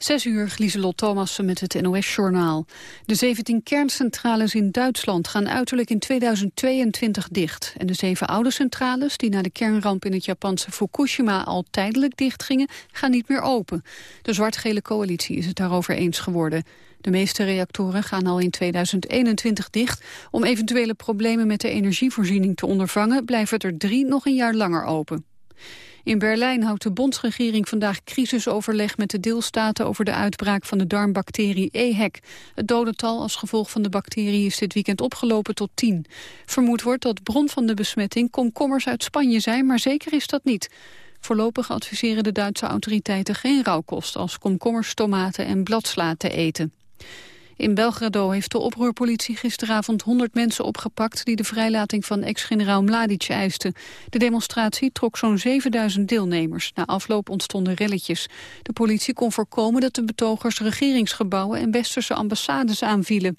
Zes uur, Lieselot Thomassen met het NOS-journaal. De 17 kerncentrales in Duitsland gaan uiterlijk in 2022 dicht. En de zeven oude centrales, die na de kernramp in het Japanse Fukushima al tijdelijk dichtgingen, gaan niet meer open. De zwart-gele coalitie is het daarover eens geworden. De meeste reactoren gaan al in 2021 dicht. Om eventuele problemen met de energievoorziening te ondervangen... blijven er drie nog een jaar langer open. In Berlijn houdt de bondsregering vandaag crisisoverleg met de deelstaten over de uitbraak van de darmbacterie EHEC. Het dodental als gevolg van de bacterie is dit weekend opgelopen tot 10. Vermoed wordt dat bron van de besmetting komkommers uit Spanje zijn, maar zeker is dat niet. Voorlopig adviseren de Duitse autoriteiten geen rauwkost als komkommers, tomaten en bladsla te eten. In Belgrado heeft de oproerpolitie gisteravond 100 mensen opgepakt... die de vrijlating van ex-generaal Mladic eisten. De demonstratie trok zo'n 7000 deelnemers. Na afloop ontstonden relletjes. De politie kon voorkomen dat de betogers regeringsgebouwen... en westerse ambassades aanvielen.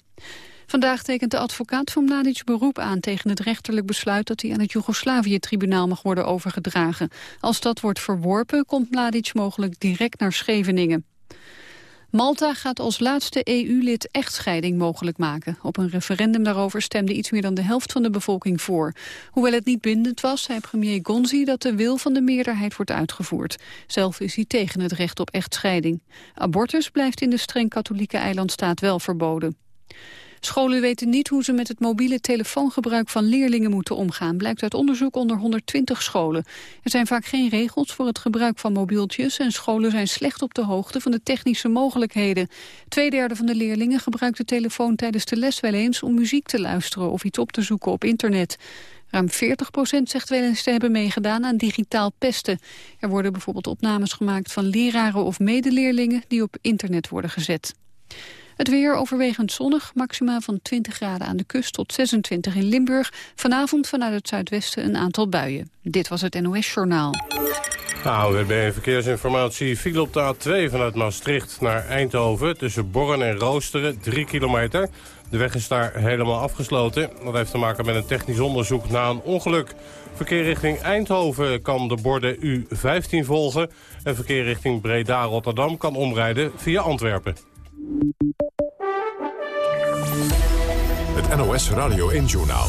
Vandaag tekent de advocaat van Mladic beroep aan tegen het rechterlijk besluit dat hij aan het Joegoslavië-tribunaal mag worden overgedragen. Als dat wordt verworpen, komt Mladic mogelijk direct naar Scheveningen. Malta gaat als laatste EU-lid echtscheiding mogelijk maken. Op een referendum daarover stemde iets meer dan de helft van de bevolking voor. Hoewel het niet bindend was, zei premier Gonzi dat de wil van de meerderheid wordt uitgevoerd. Zelf is hij tegen het recht op echtscheiding. Abortus blijft in de streng katholieke eilandstaat wel verboden. Scholen weten niet hoe ze met het mobiele telefoongebruik van leerlingen moeten omgaan, blijkt uit onderzoek onder 120 scholen. Er zijn vaak geen regels voor het gebruik van mobieltjes en scholen zijn slecht op de hoogte van de technische mogelijkheden. Tweederde van de leerlingen gebruikt de telefoon tijdens de les wel eens om muziek te luisteren of iets op te zoeken op internet. Ruim 40 procent zegt wel eens te hebben meegedaan aan digitaal pesten. Er worden bijvoorbeeld opnames gemaakt van leraren of medeleerlingen die op internet worden gezet. Het weer overwegend zonnig, maxima van 20 graden aan de kust tot 26 in Limburg. Vanavond vanuit het zuidwesten een aantal buien. Dit was het NOS Journaal. Nou, hebben verkeersinformatie. File op de A2 vanuit Maastricht naar Eindhoven... tussen Borren en Roosteren, 3 kilometer. De weg is daar helemaal afgesloten. Dat heeft te maken met een technisch onderzoek na een ongeluk. Verkeer richting Eindhoven kan de borden U15 volgen... en verkeer richting Breda-Rotterdam kan omrijden via Antwerpen. Het NOS Radio 1-journaal.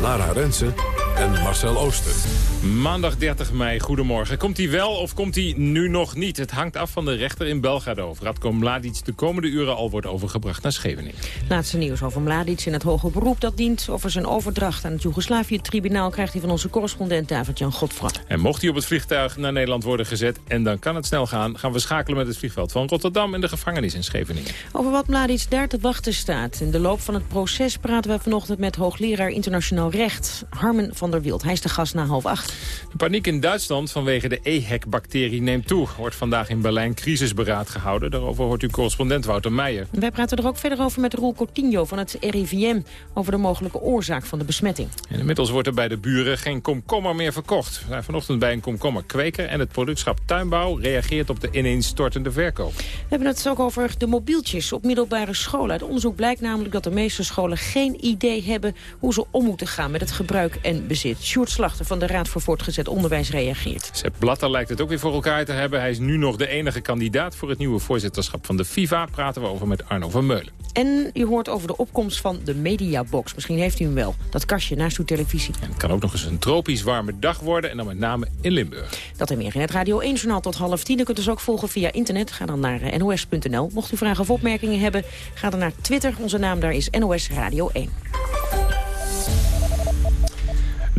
Lara Rensen en Marcel Ooster. Maandag 30 mei, goedemorgen. Komt hij wel of komt hij nu nog niet? Het hangt af van de rechter in Belgrado. Radko Mladic de komende uren al wordt overgebracht naar Scheveningen. Laatste nieuws over Mladic in het hoger beroep dat dient. Over zijn overdracht aan het Joegoslavië-tribunaal... krijgt hij van onze correspondent David-Jan Godfrat. En mocht hij op het vliegtuig naar Nederland worden gezet... en dan kan het snel gaan, gaan we schakelen met het vliegveld van Rotterdam... en de gevangenis in Scheveningen. Over wat Mladic daar te wachten staat. In de loop van het proces praten we vanochtend met hoogleraar internationaal recht... Harmen van der Wild. Hij is de gast na half acht. De paniek in Duitsland vanwege de EHEC-bacterie neemt toe. Wordt vandaag in Berlijn crisisberaad gehouden. Daarover hoort uw correspondent Wouter Meijer. Wij praten er ook verder over met Roel Coutinho van het RIVM... over de mogelijke oorzaak van de besmetting. En inmiddels wordt er bij de buren geen komkommer meer verkocht. We zijn vanochtend bij een komkommerkweker... en het productschap Tuinbouw reageert op de ineenstortende verkoop. We hebben het ook over de mobieltjes op middelbare scholen. Uit onderzoek blijkt namelijk dat de meeste scholen geen idee hebben... hoe ze om moeten gaan met het gebruik en bezit. Sjoerd Slachter van de Raad voor Voortgezet Onderwijs reageert. Sepp Blatter lijkt het ook weer voor elkaar te hebben. Hij is nu nog de enige kandidaat voor het nieuwe voorzitterschap van de FIFA. Praten we over met Arno van Meulen. En u hoort over de opkomst van de Mediabox. Misschien heeft u hem wel. Dat kastje naast uw televisie. En het kan ook nog eens een tropisch warme dag worden. En dan met name in Limburg. Dat en meer in het Radio 1-journaal tot half tien. U kunt ons ook volgen via internet. Ga dan naar nos.nl. Mocht u vragen of opmerkingen hebben, ga dan naar Twitter. Onze naam daar is NOS Radio 1.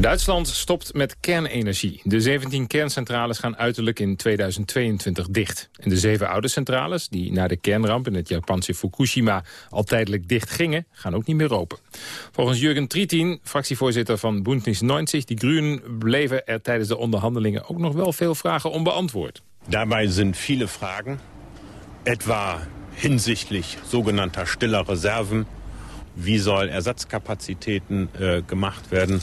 Duitsland stopt met kernenergie. De 17 kerncentrales gaan uiterlijk in 2022 dicht. En de zeven oude centrales, die na de kernramp in het Japanse Fukushima al tijdelijk dicht gingen, gaan ook niet meer open. Volgens Jurgen Tritin, fractievoorzitter van Bündnis 90, die Groenen, bleven er tijdens de onderhandelingen ook nog wel veel vragen onbeantwoord. Daarbij zijn viele vragen, etwa hinsichtlich sogenannter stiller Reserven. Wie soll Ersatzkapazitäten äh, gemacht werden?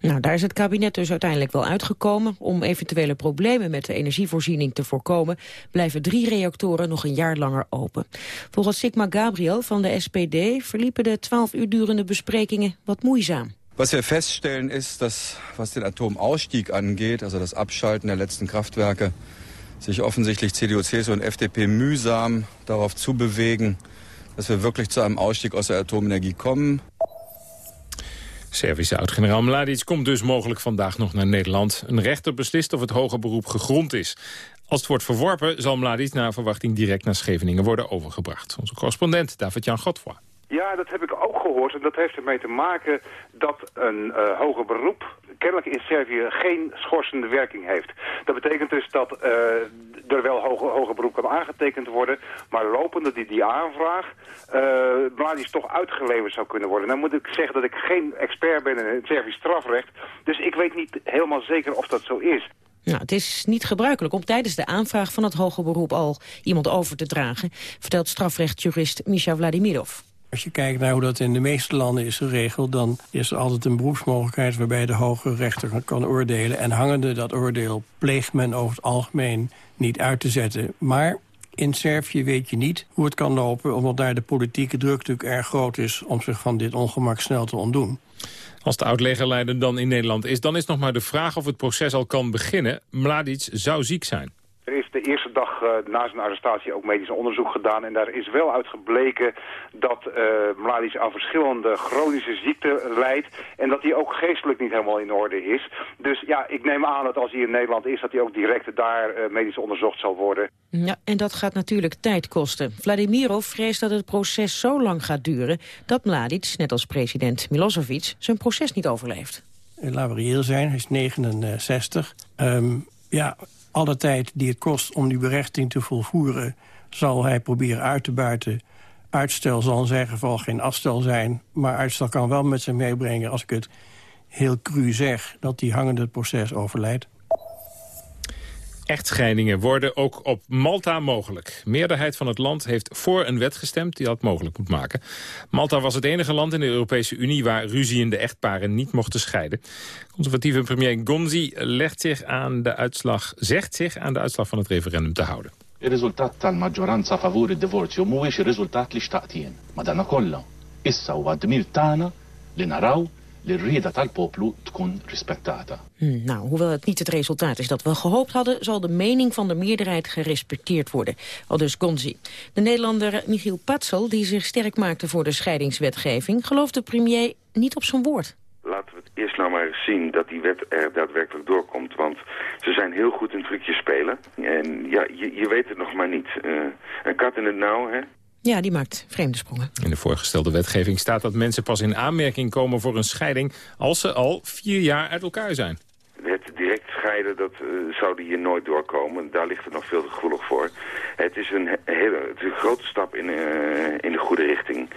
Nou, daar is het kabinet dus uiteindelijk wel uitgekomen. Om eventuele problemen met de energievoorziening te voorkomen... blijven drie reactoren nog een jaar langer open. Volgens Sigma Gabriel van de SPD verliepen de twaalf uur durende besprekingen wat moeizaam. Was wir feststellen ist, dass was den Atomausstieg angeht, also das Abschalten der letzten Kraftwerke, sich offensichtlich CDU, CSU und FDP mühsam darauf zubewegen, dass wir wirklich zu einem Ausstieg aus der Atomenergie kommen. Servische oud-generaal Mladic komt dus mogelijk vandaag nog naar Nederland. Een rechter beslist of het hoge beroep gegrond is. Als het wordt verworpen zal Mladic naar verwachting direct naar Scheveningen worden overgebracht. Onze correspondent David-Jan Godfroy. Ja, dat heb ik ook gehoord. En dat heeft ermee te maken dat een uh, hoger beroep kennelijk in Servië geen schorsende werking heeft. Dat betekent dus dat uh, er wel hoger, hoger beroep kan aangetekend worden, maar lopende die, die aanvraag uh, toch uitgeleverd zou kunnen worden. Nou moet ik zeggen dat ik geen expert ben in het Servisch strafrecht, dus ik weet niet helemaal zeker of dat zo is. Nou, het is niet gebruikelijk om tijdens de aanvraag van het hoger beroep al iemand over te dragen, vertelt strafrechtjurist Misha Vladimirov. Als je kijkt naar hoe dat in de meeste landen is geregeld... dan is er altijd een beroepsmogelijkheid waarbij de hoge rechter kan oordelen. En hangende dat oordeel pleegt men over het algemeen niet uit te zetten. Maar in Servië weet je niet hoe het kan lopen... omdat daar de politieke druk natuurlijk erg groot is... om zich van dit ongemak snel te ontdoen. Als de oud-legerleider dan in Nederland is... dan is nog maar de vraag of het proces al kan beginnen. Mladic zou ziek zijn. Er is de eerste dag uh, na zijn arrestatie ook medisch onderzoek gedaan. En daar is wel uitgebleken dat uh, Mladic aan verschillende chronische ziekten leidt. En dat hij ook geestelijk niet helemaal in orde is. Dus ja, ik neem aan dat als hij in Nederland is... dat hij ook direct daar uh, medisch onderzocht zal worden. Ja, en dat gaat natuurlijk tijd kosten. Vladimirov vreest dat het proces zo lang gaat duren... dat Mladic, net als president Milosevic, zijn proces niet overleeft. Laten we reëel zijn, hij is 69. Um, ja, alle tijd die het kost om die berechting te volvoeren... zal hij proberen uit te buiten. Uitstel zal in zijn geval geen afstel zijn... maar uitstel kan wel met zich meebrengen, als ik het heel cru zeg... dat die hangende proces overlijdt. Echtscheidingen worden ook op Malta mogelijk. Meerderheid van het land heeft voor een wet gestemd die dat mogelijk moet maken. Malta was het enige land in de Europese Unie waar ruziende echtparen niet mochten scheiden. Conservatieve premier Gonzi legt zich aan de uitslag, zegt zich aan de uitslag van het referendum te houden. Het resultaat tal-maġġoranza favur id-divorzju mhuwiex ir-riżultat li xtaqtien. Madankollha, issa huwa dmir tagħna de rida tal-poplu tkun rispettata. Hmm, nou, hoewel het niet het resultaat is dat we gehoopt hadden... zal de mening van de meerderheid gerespecteerd worden. Al dus Gonzi. De Nederlander Michiel Patzel, die zich sterk maakte voor de scheidingswetgeving... gelooft de premier niet op zijn woord. Laten we het eerst nou maar eens zien dat die wet er daadwerkelijk doorkomt. Want ze zijn heel goed in trucjes spelen. En ja, je, je weet het nog maar niet. Uh, een kat in het nauw, hè? Ja, die maakt vreemde sprongen. In de voorgestelde wetgeving staat dat mensen pas in aanmerking komen voor een scheiding... als ze al vier jaar uit elkaar zijn. Het direct scheiden, dat uh, zou hier nooit doorkomen. Daar ligt het nog veel te gevoelig voor. Het is een, hele, het is een grote stap in, uh, in de goede richting.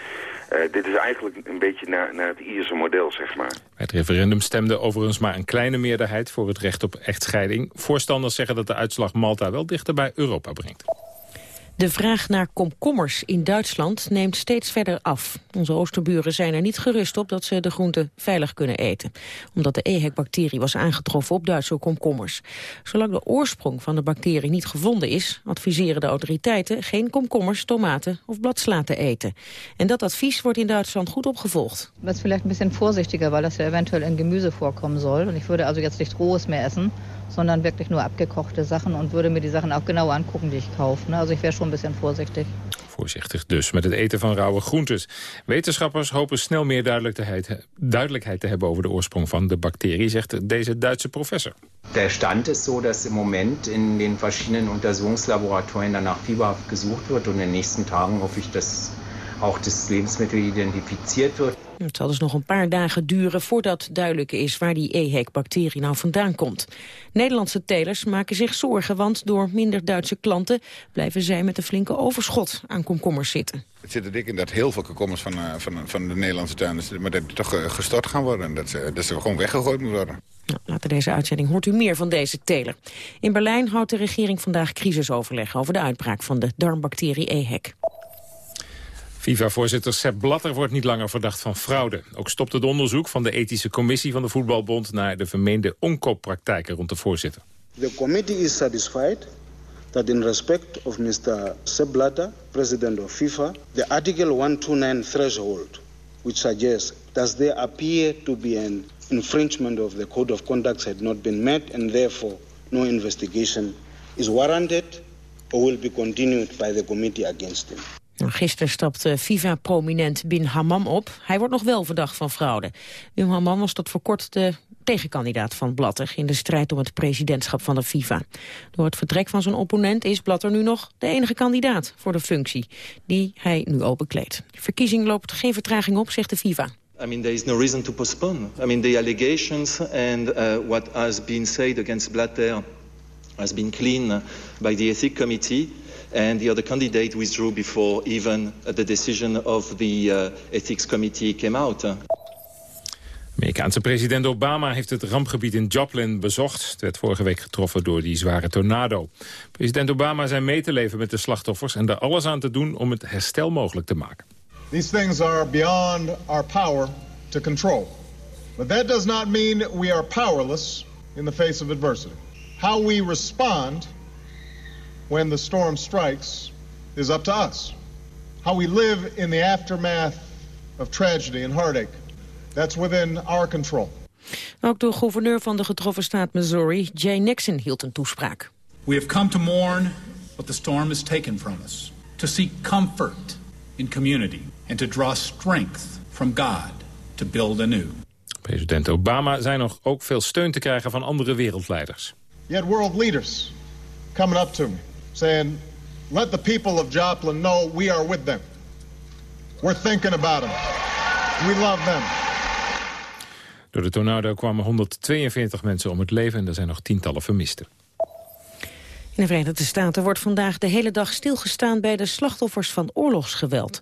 Uh, dit is eigenlijk een beetje naar, naar het Ierse model, zeg maar. Bij het referendum stemde overigens maar een kleine meerderheid... voor het recht op echtscheiding. Voorstanders zeggen dat de uitslag Malta wel dichter bij Europa brengt. De vraag naar komkommers in Duitsland neemt steeds verder af. Onze oosterburen zijn er niet gerust op dat ze de groenten veilig kunnen eten. Omdat de EHEC-bacterie was aangetroffen op Duitse komkommers. Zolang de oorsprong van de bacterie niet gevonden is... adviseren de autoriteiten geen komkommers, tomaten of bladsla te eten. En dat advies wordt in Duitsland goed opgevolgd. Was vielleicht een beetje voorzichtiger, weil das ja eventueel in Gemüse voorkomen soll. En ik würde also jetzt nicht rohes mehr essen sondern wirklich nur abgekochte Sachen und würde mir die Sachen auch genau angucken, die ich kaufe. Also ich wäre schon ein bisschen vorsichtig. Voorzichtig dus met het eten van rauwe groentes. Wetenschappers hopen snel meer duidelijkheid, duidelijkheid te hebben over de oorsprong van de bacterie, zegt deze Duitse professor. Der Stand ist so, dass im Moment in den verschiedenen Untersuchungslaboratorien danach fieberhaft gesucht wird und in den nächsten Tagen hoffe ich, dass auch das Lebensmittel identifiziert wird. Het zal dus nog een paar dagen duren voordat duidelijk is waar die EHEC-bacterie nou vandaan komt. Nederlandse telers maken zich zorgen, want door minder Duitse klanten blijven zij met een flinke overschot aan komkommers zitten. Het zit er dik in dat heel veel komkommers van, uh, van, van de Nederlandse tuinen maar dat toch uh, gestort gaan worden. En dat ze, dat ze gewoon weggegooid moeten worden. Nou, later deze uitzending hoort u meer van deze teler. In Berlijn houdt de regering vandaag crisisoverleg over de uitbraak van de darmbacterie EHEC. FIFA-voorzitter Sepp Blatter wordt niet langer verdacht van fraude. Ook stopt het onderzoek van de ethische commissie van de voetbalbond... naar de vermeende onkooppraktijken rond de voorzitter. The committee is satisfied that in respect of Mr. Sepp Blatter, president of FIFA... the article 129 threshold, which suggests does there appear to be an infringement of the code of conduct had not been met... and therefore no investigation is warranted or will be continued by the committee against him. Nou, gisteren stapte FIFA-prominent Bin Hammam op. Hij wordt nog wel verdacht van fraude. Bin Hammam was tot voor kort de tegenkandidaat van Blatter... in de strijd om het presidentschap van de FIFA. Door het vertrek van zijn opponent is Blatter nu nog de enige kandidaat voor de functie... die hij nu al bekleedt. De verkiezing loopt geen vertraging op, zegt de FIFA. I mean, there is no reason to postpone. I mean, the allegations and uh, what has been said against Blatter has been clean by the ethics committee and the other candidate withdrew before even the decision of the uh, ethics committee came out. Amerikaanse president Obama heeft het rampgebied in Joplin bezocht. Het werd vorige week getroffen door die zware tornado. President Obama zei mee te leven met de slachtoffers... en er alles aan te doen om het herstel mogelijk te maken. These things are beyond our power to control. But that does not mean we are powerless in the face of adversity. How we respond when the storm strikes is up to us. How we live in the aftermath of tragedy and heartache, that's within our control. Ook de gouverneur van de getroffen staat Missouri, Jay Nixon, hield een toespraak. We have come to mourn what the storm has taken from us, to seek comfort in community and to draw strength from God to build anew. President Obama zei nog ook veel steun te krijgen van andere wereldleiders. Yet world leaders coming up to me saying, let the people of Joplin know we are with them. We're thinking about them. We love them. Door de tornado kwamen 142 mensen om het leven en er zijn nog tientallen vermisten. In de Verenigde Staten wordt vandaag de hele dag stilgestaan bij de slachtoffers van oorlogsgeweld.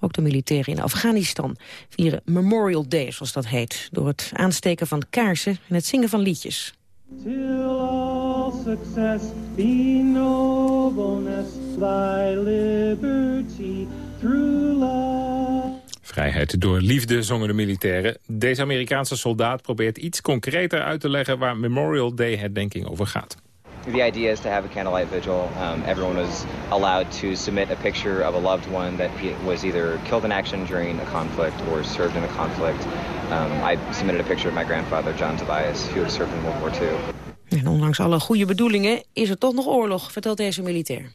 Ook de militairen in Afghanistan vieren Memorial Day, zoals dat heet... door het aansteken van kaarsen en het zingen van liedjes. Till all success be nobleness, thy liberty through love. Vrijheid door liefde, zongen de militairen. Deze Amerikaanse soldaat probeert iets concreter uit te leggen... waar Memorial Day herdenking over gaat. The idea is to have a candlelight vigil. Um, everyone was allowed to submit a picture of a loved one that was either killed in action during a conflict or served in a conflict. Um, I submitted a picture of my grandfather, John Tobias, who had served in World War II. En ondanks alle goede bedoelingen is er toch nog oorlog, vertelt deze militair.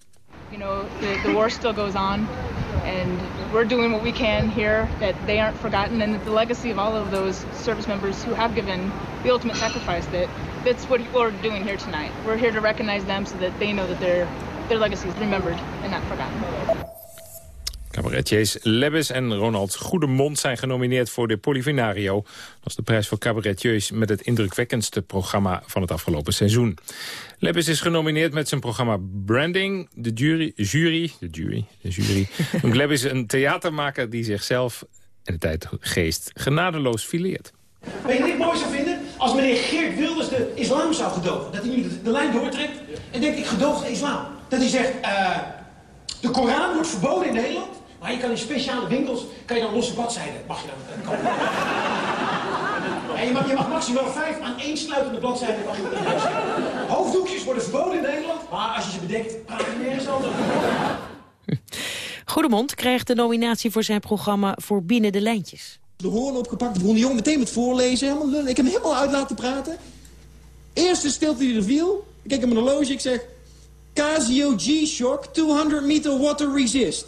You know, the, the war still goes on. And we're doing what we can here, that they aren't forgotten, and that the legacy of all of those service members who have given the ultimate sacrifice, that that's what we're doing here tonight. We're here to recognize them so that they know that their, their legacy is remembered and not forgotten. Cabaretiers Lebbes en Ronald Goedemond zijn genomineerd voor de Polifinario. Dat is de prijs voor cabaretiers met het indrukwekkendste programma van het afgelopen seizoen. Lebbes is genomineerd met zijn programma Branding. De jury, jury de jury, de jury. Lebbes is een theatermaker die zichzelf en de tijdgeest genadeloos fileert. Weet je wat ik mooi zou vinden? Als meneer Geert Wilders de islam zou gedogen. Dat hij nu de, de lijn doortrekt en denkt ik gedoog de islam. Dat hij zegt, uh, de Koran wordt verboden in Nederland. Maar je kan in speciale winkels, kan je dan losse bladzijden, mag je dan uh, kopen. en je mag, je mag maximaal vijf aan één sluitende bladzijden mag je in Hoofddoekjes worden verboden in Nederland, maar als je ze bedekt, praat je nergens anders. Goedemond krijgt de nominatie voor zijn programma Voor Binnen de Lijntjes. De hoorn opgepakt, begon de jongen meteen met voorlezen. Helemaal lullen. Ik heb hem helemaal uit laten praten. Eerste stilte die er viel. Ik kijk hem mijn horloge, ik zeg... Casio G-Shock 200 meter water resist.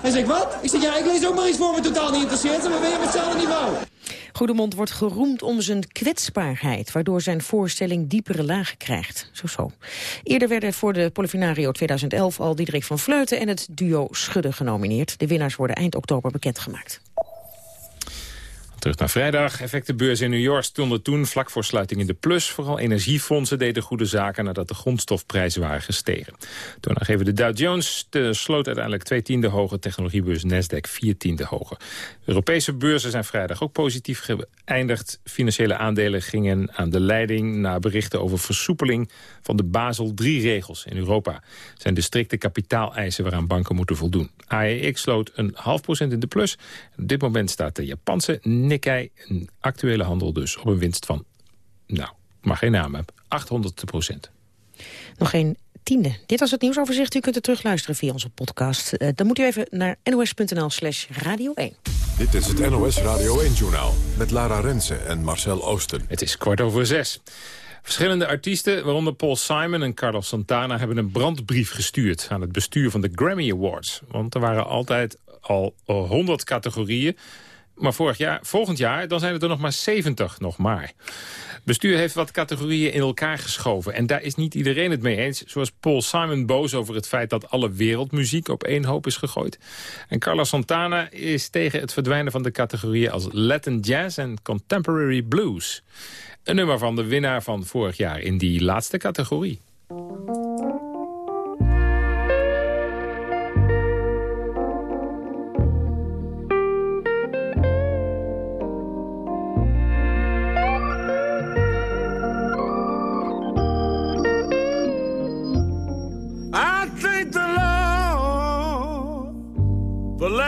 Hij zegt, wat? Ik zeg, ja, ik lees ook maar iets voor me totaal niet interesseert. Maar ben je met hetzelfde niveau? Goedemond wordt geroemd om zijn kwetsbaarheid... waardoor zijn voorstelling diepere lagen krijgt. Zo zo. Eerder werden voor de Polifinario 2011 al Diederik van Vleuten... en het duo Schudde genomineerd. De winnaars worden eind oktober bekendgemaakt. Terug naar vrijdag. Effectenbeurs in New York stonden toen vlak voor sluiting in de plus. Vooral energiefondsen deden goede zaken nadat de grondstofprijzen waren gestegen. Toonaangever de Dow Jones de sloot uiteindelijk twee tiende hoger. Technologiebeurs Nasdaq vier tiende hoger. Europese beurzen zijn vrijdag ook positief geëindigd. Financiële aandelen gingen aan de leiding na berichten over versoepeling van de Basel III-regels in Europa. Zijn de strikte kapitaaleisen waaraan banken moeten voldoen. AEX sloot een half procent in de plus. Op dit moment staat de Japanse Nikkei, een actuele handel dus, op een winst van, nou, mag geen naam hebben, 800 procent. Nog geen tiende. Dit was het nieuwsoverzicht. U kunt het terugluisteren via onze podcast. Uh, dan moet u even naar nos.nl slash radio 1. Dit is het NOS Radio 1-journaal met Lara Rensen en Marcel Oosten. Het is kwart over zes. Verschillende artiesten, waaronder Paul Simon en Carlos Santana... hebben een brandbrief gestuurd aan het bestuur van de Grammy Awards. Want er waren altijd al 100 categorieën. Maar vorig jaar, volgend jaar dan zijn het er nog maar 70 nog maar. Bestuur heeft wat categorieën in elkaar geschoven. En daar is niet iedereen het mee eens. Zoals Paul Simon boos over het feit dat alle wereldmuziek op één hoop is gegooid. En Carlos Santana is tegen het verdwijnen van de categorieën als Latin Jazz en Contemporary Blues. Een nummer van de winnaar van vorig jaar in die laatste categorie.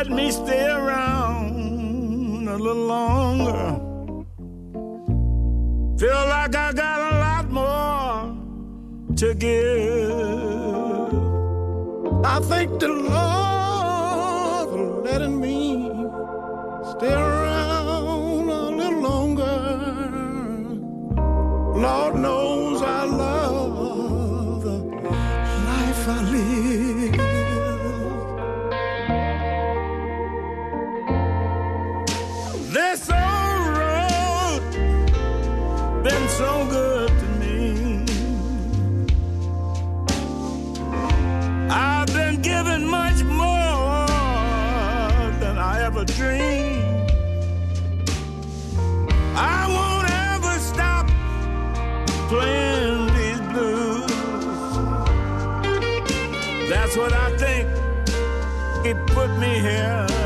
Letting me stay around a little longer. Feel like I got a lot more to give. I thank the Lord for letting me stay around a little longer. Lord knows put me here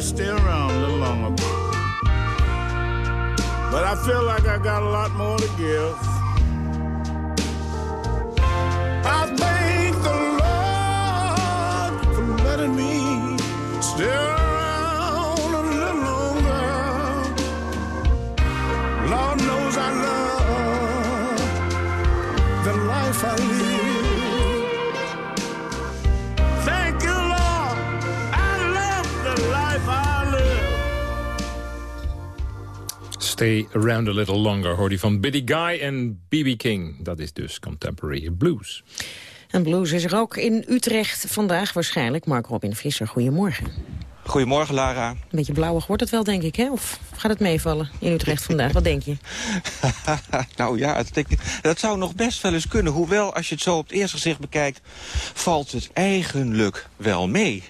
is still Stay Around a Little Longer hoor die van Biddy Guy en B.B. King. Dat is dus Contemporary Blues. En blues is er ook in Utrecht vandaag waarschijnlijk. Mark Robin Visser, goedemorgen. Goedemorgen, Lara. Een beetje blauwig wordt het wel, denk ik, hè? Of gaat het meevallen in Utrecht vandaag? Wat denk je? nou ja, het, denk- dat zou nog best wel eens kunnen. Hoewel, als je het zo op het eerste gezicht bekijkt... valt het eigenlijk wel mee.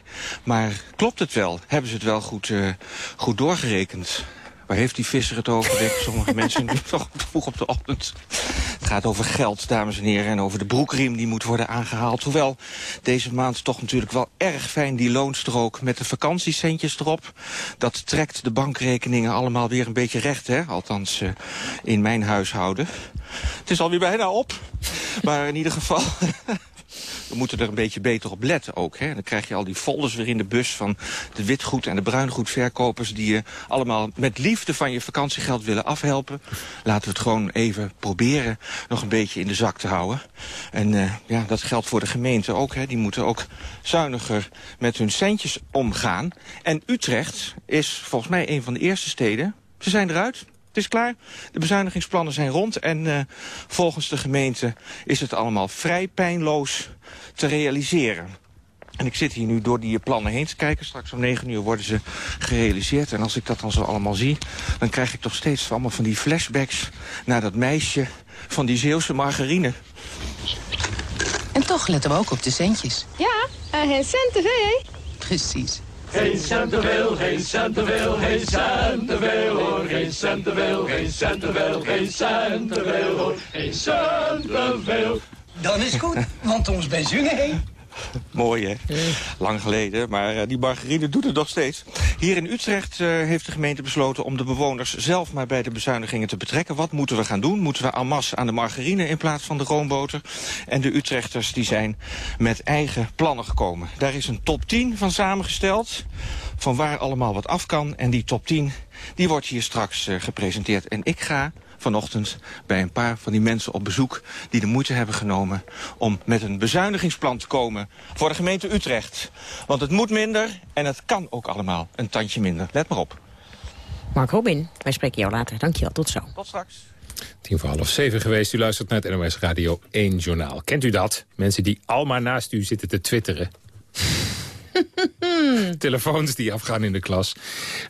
Maar klopt het wel? Hebben ze het wel goed, eh, goed doorgerekend? Waar heeft die visser het over? denken sommige mensen nu toch vroeg op de ochtend. Het gaat over geld, dames en heren, en over de broekriem die moet worden aangehaald. Hoewel deze maand toch natuurlijk wel erg fijn die loonstrook met de vakantiecentjes erop. Dat trekt de bankrekeningen allemaal weer een beetje recht, hè? althans eh, in mijn huishouden. Het is alweer bijna op. Maar in ieder geval... We moeten er een beetje beter op letten ook. Hè. Dan krijg je al die folders weer in de bus van de witgoed- en de bruingoedverkopers... die je allemaal met liefde van je vakantiegeld willen afhelpen. Laten we het gewoon even proberen nog een beetje in de zak te houden. En uh, ja, dat geldt voor de gemeente ook. Hè. Die moeten ook zuiniger met hun centjes omgaan. En Utrecht is volgens mij een van de eerste steden. Ze zijn eruit. Is klaar. De bezuinigingsplannen zijn rond. En uh, volgens de gemeente is het allemaal vrij pijnloos te realiseren. En ik zit hier nu door die plannen heen te kijken. Straks om 9 uur worden ze gerealiseerd. En als ik dat dan zo allemaal zie... dan krijg ik toch steeds allemaal van die flashbacks... naar dat meisje van die Zeeuwse margarine. En toch letten we ook op de centjes. Ja, en geen cent veel. Precies. Geen cent te veel, geen cent te veel, geen cent te veel hoor. Geen cent te veel, geen cent te veel, geen cent te veel hoor. Geen cent te veel. Dan is goed, want ons benzuur heen. Mooi, hè? Lang geleden, maar uh, die margarine doet het nog steeds. Hier in Utrecht uh, heeft de gemeente besloten om de bewoners zelf maar bij de bezuinigingen te betrekken. Wat moeten we gaan doen? Moeten we masse aan de margarine in plaats van de roomboter? En de Utrechters die zijn met eigen plannen gekomen. Daar is een top 10 van samengesteld, van waar allemaal wat af kan. En die top 10, die wordt hier straks uh, gepresenteerd. En ik ga vanochtend bij een paar van die mensen op bezoek... die de moeite hebben genomen om met een bezuinigingsplan te komen... voor de gemeente Utrecht. Want het moet minder en het kan ook allemaal een tandje minder. Let maar op. Mark Robin, wij spreken jou later. Dankjewel, tot zo. Tot straks. Tien voor half zeven geweest. U luistert naar het NOS Radio 1 Journaal. Kent u dat? Mensen die al maar naast u zitten te twitteren. Telefoons die afgaan in de klas.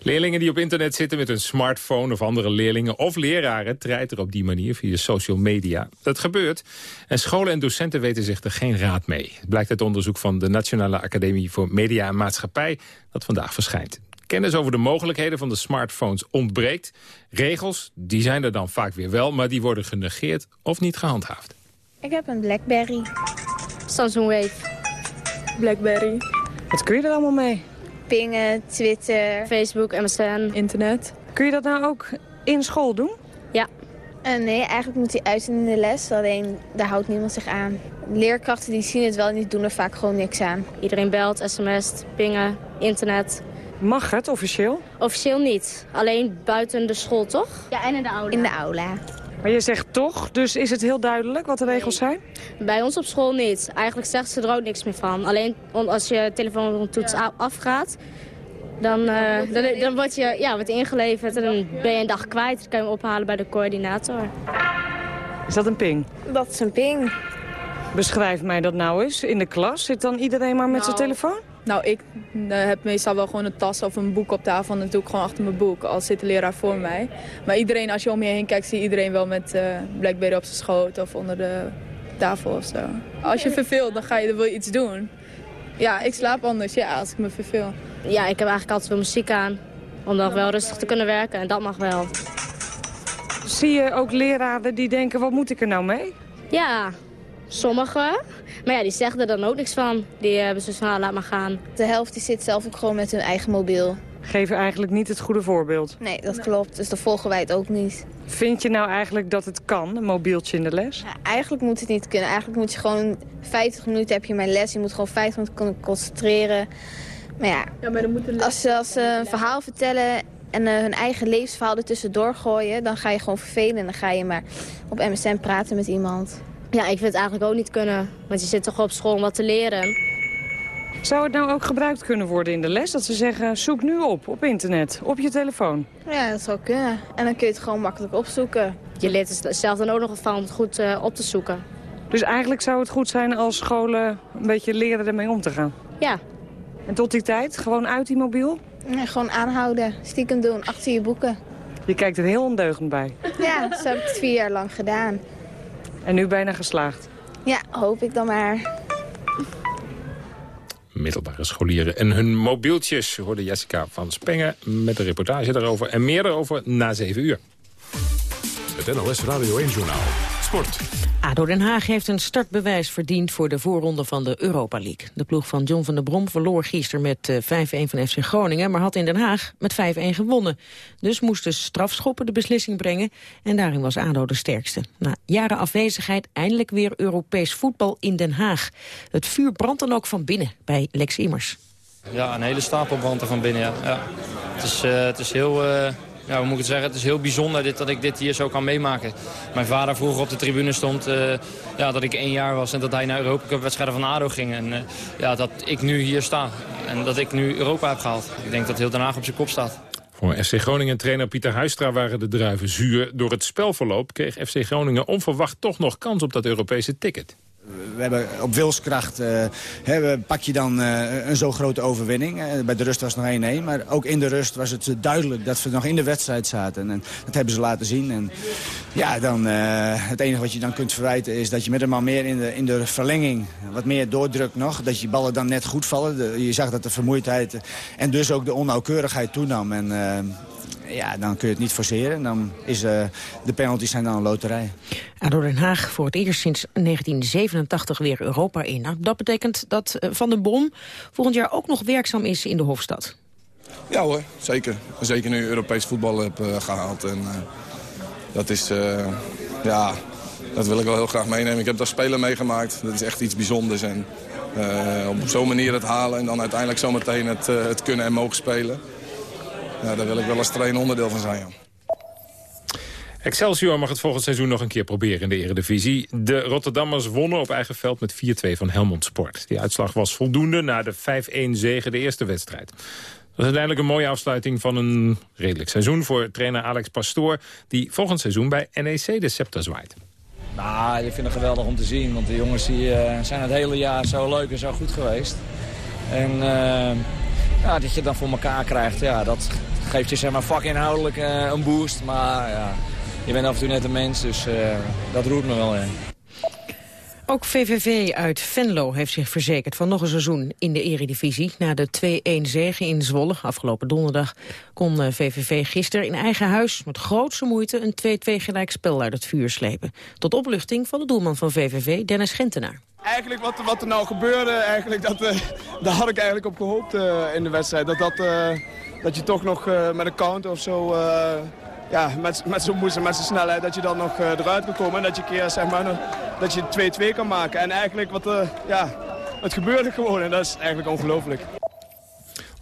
Leerlingen die op internet zitten met een smartphone of andere leerlingen... of leraren treiteren op die manier via social media. Dat gebeurt. En scholen en docenten weten zich er geen raad mee. Het blijkt uit onderzoek van de Nationale Academie voor Media en Maatschappij... dat vandaag verschijnt. Kennis over de mogelijkheden van de smartphones ontbreekt. Regels, die zijn er dan vaak weer wel... maar die worden genegeerd of niet gehandhaafd. Ik heb een Blackberry. Samsung Wave. Blackberry. Wat kun je er allemaal mee? Pingen, Twitter. Facebook, MSN. Internet. Kun je dat nou ook in school doen? Ja. Uh, nee, eigenlijk moet hij uit in de les. Alleen daar houdt niemand zich aan. Leerkrachten die zien het wel en die doen er vaak gewoon niks aan. Iedereen belt, sms't, pingen, internet. Mag het officieel? Officieel niet. Alleen buiten de school, toch? Ja, en in de aula. In de aula. Maar je zegt toch, dus is het heel duidelijk wat de regels zijn? Bij ons op school niet. Eigenlijk zegt ze er ook niks meer van. Alleen als je telefoontoets ja. afgaat, dan, uh, dan, dan word je ja, wordt ingeleverd en dan ben je een dag kwijt. Dan kan je hem ophalen bij de coördinator. Is dat een ping? Dat is een ping. Beschrijf mij dat nou eens. In de klas zit dan iedereen maar met nou, zijn telefoon? Nou, ik uh, heb meestal wel gewoon een tas of een boek op tafel. En dat doe ik gewoon achter mijn boek, al zit de leraar voor mij. Maar iedereen, als je om je heen kijkt, zie je iedereen wel met uh, Blackberry op zijn schoot of onder de tafel of zo. Als je verveelt, dan ga je, dan wil je iets doen. Ja, ik slaap anders, ja, als ik me verveel. Ja, ik heb eigenlijk altijd veel muziek aan. Om dan wel rustig te kunnen werken en dat mag wel. Zie je ook leraren die denken, wat moet ik er nou mee? Ja, sommigen. Maar ja, die zeggen er dan ook niks van. Die hebben ze snel laat maar gaan. De helft die zit zelf ook gewoon met hun eigen mobiel. Geven eigenlijk niet het goede voorbeeld. Nee, dat klopt. Dus dan volgen wij het ook niet. Vind je nou eigenlijk dat het kan, een mobieltje in de les? Ja, eigenlijk moet het niet kunnen. Eigenlijk moet je gewoon 50 minuten heb je mijn les. Je moet gewoon 50 minuten kunnen concentreren. Maar ja, ja maar dan moet les... als, ze, als ze een verhaal vertellen en uh, hun eigen levensverhaal er tussendoor gooien... dan ga je gewoon vervelen en dan ga je maar op MSN praten met iemand. Ja, ik vind het eigenlijk ook niet kunnen. Want je zit toch op school om wat te leren. Zou het nou ook gebruikt kunnen worden in de les? Dat ze zeggen, zoek nu op, op internet, op je telefoon. Ja, dat zou kunnen. En dan kun je het gewoon makkelijk opzoeken. Je leert het zelf dan ook nog van om het goed uh, op te zoeken. Dus eigenlijk zou het goed zijn als scholen een beetje leren ermee om te gaan? Ja. En tot die tijd, gewoon uit die mobiel? Ja, gewoon aanhouden, stiekem doen, achter je boeken. Je kijkt er heel ondeugend bij. Ja, zo heb ik het vier jaar lang gedaan. En nu bijna geslaagd? Ja, hoop ik dan maar. Middelbare scholieren en hun mobieltjes. Hoorde Jessica van Spengen met een reportage daarover. En meer daarover na 7 uur. Het NLS Radio 1 Journaal. Sport. ADO Den Haag heeft een startbewijs verdiend voor de voorronde van de Europa League. De ploeg van John van der Brom verloor gisteren met eh, 5-1 van FC Groningen... maar had in Den Haag met 5-1 gewonnen. Dus moesten strafschoppen de beslissing brengen... en daarin was ADO de sterkste. Na jaren afwezigheid eindelijk weer Europees voetbal in Den Haag. Het vuur brandt dan ook van binnen bij Lex Immers. Ja, een hele stapel brandt er van binnen, ja. ja. Het, is, uh, het is heel... Uh ja, hoe moet het zeggen? Het is heel bijzonder dat ik dit hier zo kan meemaken. Mijn vader vroeger op de tribune stond uh, ja, dat ik één jaar was... en dat hij naar Europa Cup wedstrijden van ADO ging. En uh, ja, dat ik nu hier sta en dat ik nu Europa heb gehaald. Ik denk dat heel Den Haag op zijn kop staat. Voor FC Groningen-trainer Pieter Huistra waren de druiven zuur. Door het spelverloop kreeg FC Groningen onverwacht toch nog kans op dat Europese ticket. We hebben op wilskracht hè, pak je dan uh, een zo grote overwinning. Uh, bij de rust was het nog 1-1. Maar ook in de rust was het duidelijk dat we nog in de wedstrijd zaten. En dat hebben ze laten zien. En ja, dan, het enige wat je dan kunt verwijten is dat je met een man meer in de, in de verlenging wat meer doordrukt nog. Dat je ballen dan net goed vallen. Je zag dat de vermoeidheid en dus ook de onnauwkeurigheid toenam. En ja, dan kun je het niet forceren. Dan is uh, de penalties zijn dan een loterij. ADO Den Haag voor het eerst sinds 1987 weer Europa in. Nou, dat betekent dat uh, Van den Bom volgend jaar ook nog werkzaam is in de Hofstad. Ja hoor, zeker. Zeker nu Europees voetbal heb uh, gehaald. En, dat is, ja, dat wil ik wel heel graag meenemen. Ik heb daar spelen meegemaakt. Dat is echt iets bijzonders. En op zo'n manier het halen en dan uiteindelijk zometeen het, het kunnen en mogen spelen. Ja, daar wil ik wel als trainer onderdeel van zijn. Ja. Excelsior mag het volgend seizoen nog een keer proberen in de eredivisie. De Rotterdammers wonnen op eigen veld met 4-2 van Helmond Sport. Die uitslag was voldoende na de 5-1 zege de eerste wedstrijd. Dat was uiteindelijk een mooie afsluiting van een redelijk seizoen... voor trainer Alex Pastoor, die volgend seizoen bij NEC de scepter zwaait. Nou, ik vind het geweldig om te zien, want de jongens die, uh, zijn het hele jaar zo leuk en zo goed geweest. En uh, ja, dat je dan voor elkaar krijgt, ja, dat geeft je zeg maar vakinhoudelijk uh, een boost. Maar ja, je bent af en toe net een mens, dus uh, dat roert me wel in. Ook VVV uit Venlo heeft zich verzekerd van nog een seizoen in de eredivisie. Na de 2-1 zege in Zwolle afgelopen donderdag kon VVV gisteren in eigen huis met grootste moeite een 2-2 gelijkspel uit het vuur slepen. Tot opluchting van de doelman van VVV, Dennis Gentenaar. Eigenlijk wat, wat er nou gebeurde, eigenlijk, dat, uh, daar had ik eigenlijk op gehoopt uh, in de wedstrijd. Dat, dat, dat je toch nog met een counter of zo, ja, met, met zo'n moeite, met zijn snelheid, dat je dan nog eruit kan komen. En dat je keer, zeg maar, dat je 2-2 kan maken. En eigenlijk, wat, ja, het gebeurde gewoon en dat is eigenlijk ongelooflijk.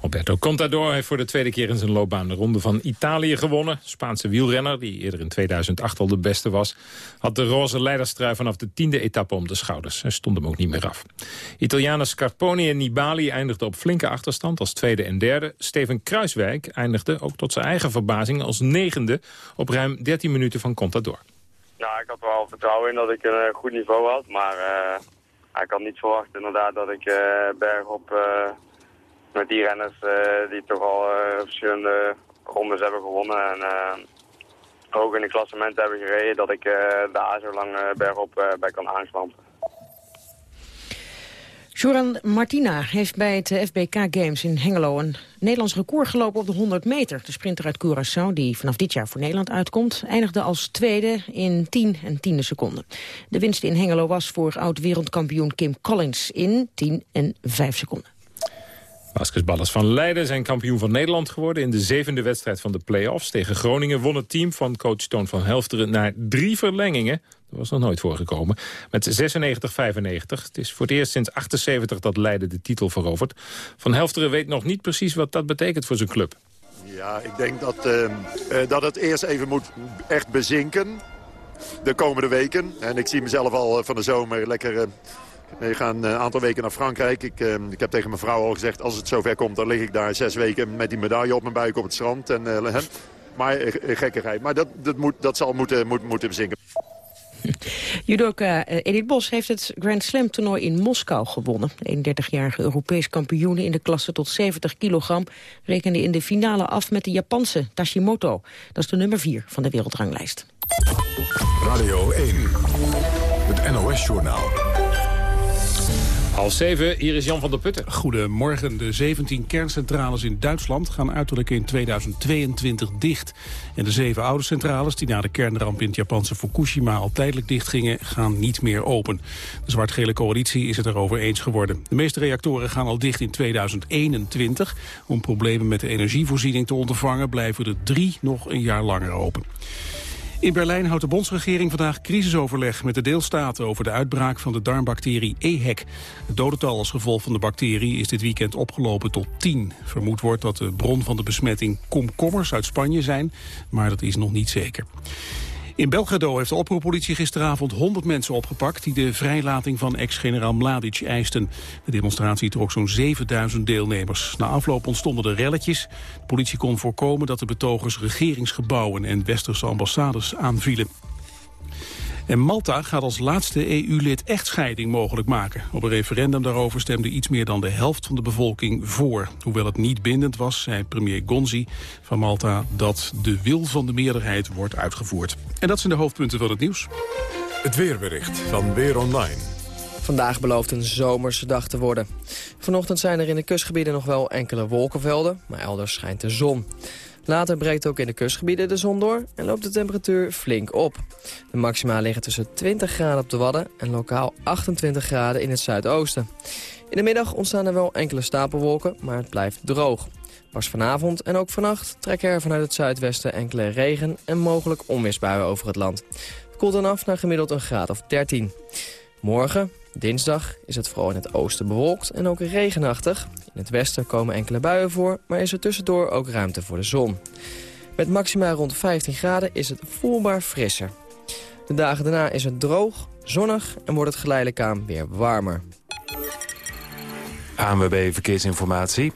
Alberto Contador heeft voor de tweede keer in zijn loopbaan de ronde van Italië gewonnen. Spaanse wielrenner, die eerder in 2008 al de beste was... had de roze leiderstrui vanaf de tiende etappe om de schouders. en stond hem ook niet meer af. Italianen Scarponi en Nibali eindigden op flinke achterstand als tweede en derde. Steven Kruiswijk eindigde, ook tot zijn eigen verbazing, als negende... op ruim 13 minuten van Contador. Nou, ik had wel vertrouwen in dat ik een goed niveau had, maar... Uh, ik had niet verwacht inderdaad dat ik uh, bergop... Uh, met die renners uh, die toch al uh, verschillende rondes hebben gewonnen. En uh, ook in de klassement hebben gereden dat ik daar zo lang bergop bij kan aanslampen. Joran Martina heeft bij het FBK Games in Hengelo een Nederlands record gelopen op de 100 meter. De sprinter uit Curaçao, die vanaf dit jaar voor Nederland uitkomt, eindigde als tweede in 10 en tiende seconden. De winst in Hengelo was voor oud-wereldkampioen Kim Collins in 10 en 5 seconden. Basketballers van Leiden zijn kampioen van Nederland geworden... in de zevende wedstrijd van de play-offs. Tegen Groningen won het team van coach Toon van Helfteren... naar drie verlengingen. Dat was nog nooit voorgekomen. Met 96-95. Het is voor het eerst sinds 78 dat Leiden de titel verovert. Van Helfteren weet nog niet precies wat dat betekent voor zijn club. Ja, ik denk dat, uh, uh, dat het eerst even moet echt bezinken. De komende weken. En ik zie mezelf al van de zomer lekker... We gaan een aantal weken naar Frankrijk. Ik, uh, ik heb tegen mijn vrouw al gezegd, als het zover komt... dan lig ik daar zes weken met die medaille op mijn buik op het strand. En, uh, maar uh, gekkigheid. Maar dat, dat, moet, dat zal moeten, moet, moeten bezinken. Judoka Edith Bos heeft het Grand Slam toernooi in Moskou gewonnen. De 31-jarige Europees kampioen in de klasse tot 70 kilogram... rekende in de finale af met de Japanse Tashimoto. Dat is de nummer 4 van de wereldranglijst. Radio 1, het NOS-journaal. Half zeven, hier is Jan van der Putten. Goedemorgen. De 17 kerncentrales in Duitsland gaan uiterlijk in 2022 dicht. En de zeven oude centrales die na de kernramp in het Japanse Fukushima al tijdelijk dichtgingen, gaan niet meer open. De zwart-gele coalitie is het erover eens geworden. De meeste reactoren gaan al dicht in 2021. Om problemen met de energievoorziening te ondervangen blijven er drie nog een jaar langer open. In Berlijn houdt de bondsregering vandaag crisisoverleg met de deelstaten over de uitbraak van de darmbacterie EHEC. Het dodental als gevolg van de bacterie is dit weekend opgelopen tot 10. Vermoed wordt dat de bron van de besmetting komkommers uit Spanje zijn, maar dat is nog niet zeker. In Belgrado heeft de oproerpolitie gisteravond 100 mensen opgepakt... die de vrijlating van ex-generaal Mladic eisten. De demonstratie trok zo'n 7000 deelnemers. Na afloop ontstonden er relletjes. De politie kon voorkomen dat de betogers regeringsgebouwen... en westerse ambassades aanvielen. En Malta gaat als laatste EU-lid echtscheiding mogelijk maken. Op een referendum daarover stemde iets meer dan de helft van de bevolking voor. Hoewel het niet bindend was, zei premier Gonzi van Malta... dat de wil van de meerderheid wordt uitgevoerd. En dat zijn de hoofdpunten van het nieuws. Het weerbericht van Weer Online. Vandaag belooft een zomerse dag te worden. Vanochtend zijn er in de kustgebieden nog wel enkele wolkenvelden, maar elders schijnt de zon. Later breekt ook in de kustgebieden de zon door en loopt de temperatuur flink op. De maxima liggen tussen 20 graden op de Wadden en lokaal 28 graden in het zuidoosten. In de middag ontstaan er wel enkele stapelwolken, maar het blijft droog. Pas vanavond en ook vannacht trekken er vanuit het zuidwesten enkele regen- en mogelijk onweersbuien over het land. Het koelt dan af naar gemiddeld een graad of 13. Morgen, dinsdag, is het vooral in het oosten bewolkt en ook regenachtig. In het westen komen enkele buien voor, maar is er tussendoor ook ruimte voor de zon. Met maxima rond 15 graden is het voelbaar frisser. De dagen daarna is het droog, zonnig en wordt het geleidelijk aan weer warmer. ANWB Verkeersinformatie.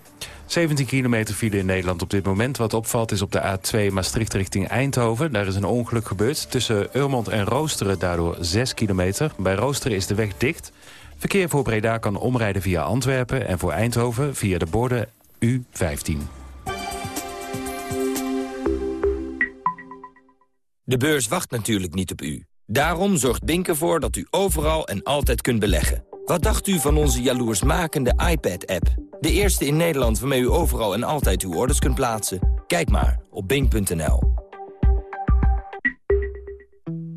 17 kilometer file in Nederland op dit moment. Wat opvalt is op de A2 Maastricht richting Eindhoven. Daar is een ongeluk gebeurd. Tussen Urmond en Roosteren daardoor 6 kilometer. Bij Roosteren is de weg dicht. Verkeer voor Breda kan omrijden via Antwerpen... en voor Eindhoven via de borden U15. De beurs wacht natuurlijk niet op u. Daarom zorgt Bink ervoor dat u overal en altijd kunt beleggen. Wat dacht u van onze jaloersmakende iPad-app? De eerste in Nederland waarmee u overal en altijd uw orders kunt plaatsen? Kijk maar op bink.nl.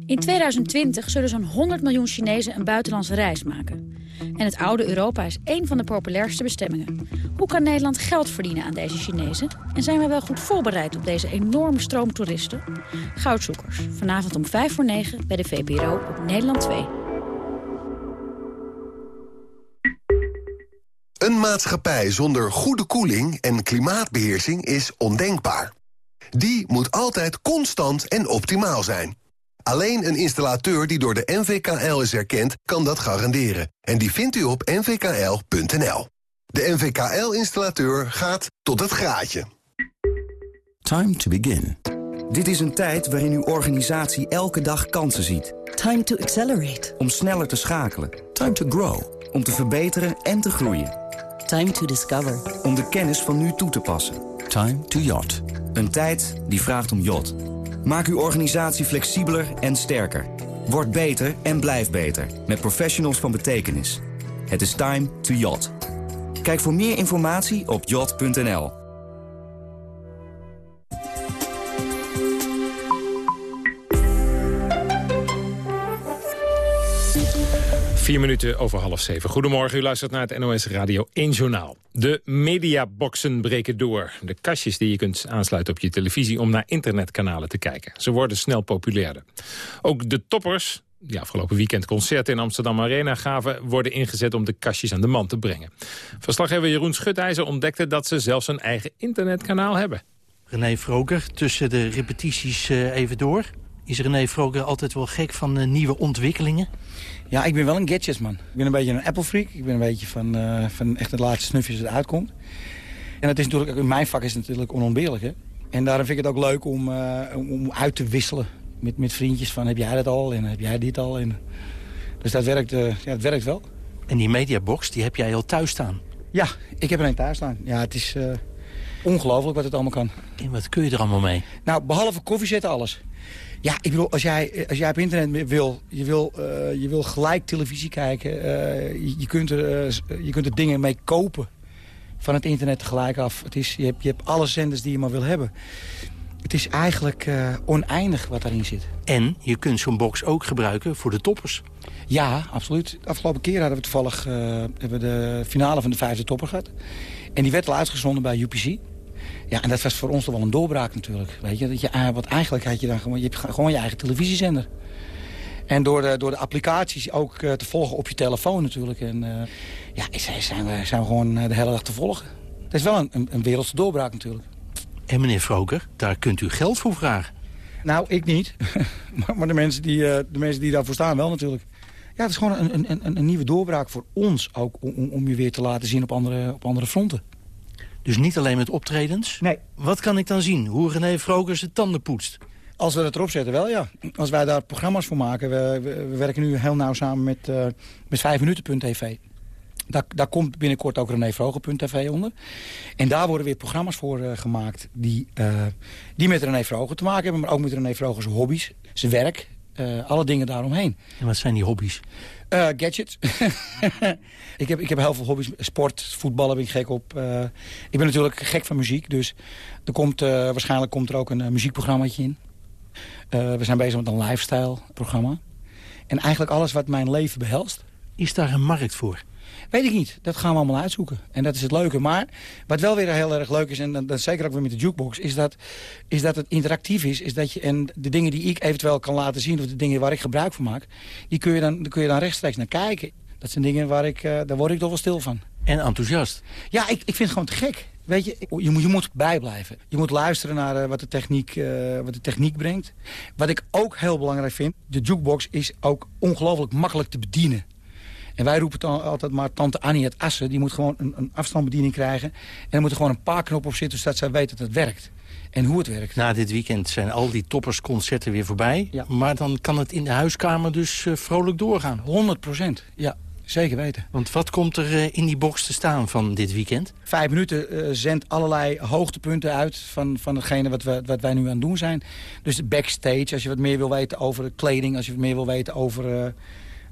In 2020 zullen zo'n 100 miljoen Chinezen een buitenlandse reis maken. En het oude Europa is één van de populairste bestemmingen. Hoe kan Nederland geld verdienen aan deze Chinezen? En zijn we wel goed voorbereid op deze enorme stroom toeristen? Goudzoekers, vanavond om 5 voor 9 bij de VPRO op Nederland 2. Een maatschappij zonder goede koeling en klimaatbeheersing is ondenkbaar. Die moet altijd constant en optimaal zijn. Alleen een installateur die door de NVKL is erkend, kan dat garanderen. En die vindt u op nvkl.nl. De NVKL-installateur gaat tot het graadje. Time to begin. Dit is een tijd waarin uw organisatie elke dag kansen ziet. Time to accelerate. Om sneller te schakelen. Time to grow. Om te verbeteren en te groeien. Time to discover. Om de kennis van nu toe te passen. Time to yacht. Een tijd die vraagt om yacht. Maak uw organisatie flexibeler en sterker. Word beter en blijf beter. Met professionals van betekenis. Het is time to yacht. Kijk voor meer informatie op yacht.nl. Vier minuten over half zeven. Goedemorgen, u luistert naar het NOS Radio 1 Journaal. De mediaboxen breken door. De kastjes die je kunt aansluiten op je televisie om naar internetkanalen te kijken. Ze worden snel populairder. Ook de toppers, die afgelopen weekend concerten in Amsterdam Arena gaven... worden ingezet om de kastjes aan de man te brengen. Verslaggever Jeroen Schutijzer ontdekte dat ze zelfs een eigen internetkanaal hebben. René Vroker, tussen de repetities uh, even door. Is René Vroker altijd wel gek van uh, nieuwe ontwikkelingen? Ja, ik ben wel een gadgetsman. Ik ben een beetje een Apple-freak. Ik ben een beetje van, uh, van echt het laatste snufje het uitkomt. En het is natuurlijk, in mijn vak is het natuurlijk onontbeerlijk. Hè? En daarom vind ik het ook leuk om, uh, om uit te wisselen met, met vriendjes. Van heb jij dat al en heb jij dit al? En, dus dat werkt, ja, het werkt wel. En die mediabox, die heb jij al thuis staan? Ja, ik heb er een thuis staan. Ja, het is ongelooflijk wat het allemaal kan. En wat kun je er allemaal mee? Nou, behalve koffie zetten, alles. Ja, ik bedoel, als jij, als jij op internet wil, je wil, uh, je wil gelijk televisie kijken. Uh, je, je, kunt er, uh, je kunt er dingen mee kopen van het internet tegelijk af. Het is, je, hebt, je hebt alle zenders die je maar wil hebben. Het is eigenlijk oneindig wat daarin zit. En je kunt zo'n box ook gebruiken voor de toppers. Ja, absoluut. De afgelopen keer hadden we toevallig hebben we de finale van de vijfde topper gehad. En die werd al uitgezonden bij UPC. Ja, en dat was voor ons toch wel een doorbraak natuurlijk. Weet je, dat je, wat eigenlijk had je dan gewoon, je hebt gewoon je eigen televisiezender. En door de, door de applicaties ook uh, te volgen op je telefoon natuurlijk. En uh, ja, zijn we, zijn we gewoon de hele dag te volgen. Dat is wel een, een, wereldse doorbraak natuurlijk. En meneer Froker, daar kunt u geld voor vragen. Nou, ik niet. maar, de, mensen die, de mensen die daarvoor staan wel natuurlijk. Ja, het is gewoon een, een, een, een nieuwe doorbraak voor ons ook... Om, om je weer te laten zien op andere, op andere fronten. Dus niet alleen met optredens? Nee. Wat kan ik dan zien? Hoe René Vroger zijn tanden poetst? Als we het erop zetten, wel ja. Als wij daar programma's voor maken. We, we, werken nu heel nauw samen met, uh, met 5minuten.tv. Daar, daar komt binnenkort ook renévroger.tv onder. En daar worden weer programma's voor uh, gemaakt... Die, uh, die met René Vroger te maken hebben... maar ook met René Vroger's hobby's, zijn werk... alle dingen daaromheen. En wat zijn die hobby's? Uh, gadgets. ik, heb, ik heb heel veel hobby's. Sport, voetballen ben ik gek op. Uh, ik ben natuurlijk gek van muziek. Dus er komt, waarschijnlijk komt er ook een muziekprogrammaatje in. we zijn bezig met een lifestyle programma. En eigenlijk alles wat mijn leven behelst. Is daar een markt voor? Weet ik niet. Dat gaan we allemaal uitzoeken. En dat is het leuke. Maar wat wel weer heel erg leuk is, en dat, zeker ook weer met de jukebox... is dat, is dat het interactief is. is dat je, en de dingen die ik eventueel kan laten zien... of de dingen waar ik gebruik van maak... die kun je dan, kun je dan rechtstreeks naar kijken. Dat zijn dingen waar ik, uh, daar word ik toch wel stil van. En enthousiast. Ja, ik, ik vind het gewoon te gek. Weet je, je moet, je moet bijblijven. Je moet luisteren naar uh, wat, de techniek, uh, wat de techniek brengt. Wat ik ook heel belangrijk vind... de jukebox is ook ongelooflijk makkelijk te bedienen. En wij roepen dan altijd maar tante Annie het Assen. Die moet gewoon een, een afstandsbediening krijgen. En er moet er gewoon een paar knoppen op zitten... zodat zij weet dat het werkt. En hoe het werkt. Na dit weekend zijn al die toppersconcerten weer voorbij. Ja. Maar dan kan het in de huiskamer dus uh, vrolijk doorgaan. 100 procent, ja. Zeker weten. Want wat komt er uh, in die box te staan van dit weekend? Vijf minuten uh, zendt allerlei hoogtepunten uit van, van hetgene wat, we, wat wij nu aan het doen zijn. Dus backstage, als je wat meer wil weten over de kleding... als je wat meer wil weten over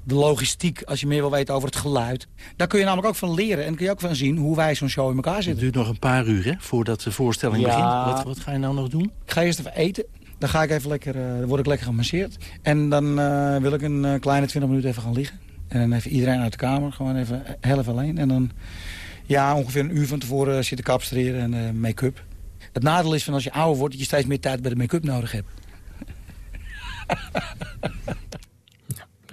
de logistiek, als je meer wil weten over het geluid. Daar kun je namelijk ook van leren en kun je ook van zien hoe wij zo'n show in elkaar zitten. Het duurt nog een paar uur hè, voordat de voorstelling ja. begint. Wat, wat, ga je nou nog doen? Ik ga eerst even eten. Dan ga ik even lekker, uh, word ik lekker gemasseerd. En dan uh, wil ik een uh, kleine 20 minuten even gaan liggen. En dan even iedereen uit de kamer, gewoon even helft alleen. En dan ja, ongeveer een uur van tevoren zitten kapstreren en make-up. Het nadeel is van als je ouder wordt dat je steeds meer tijd bij de make-up nodig hebt.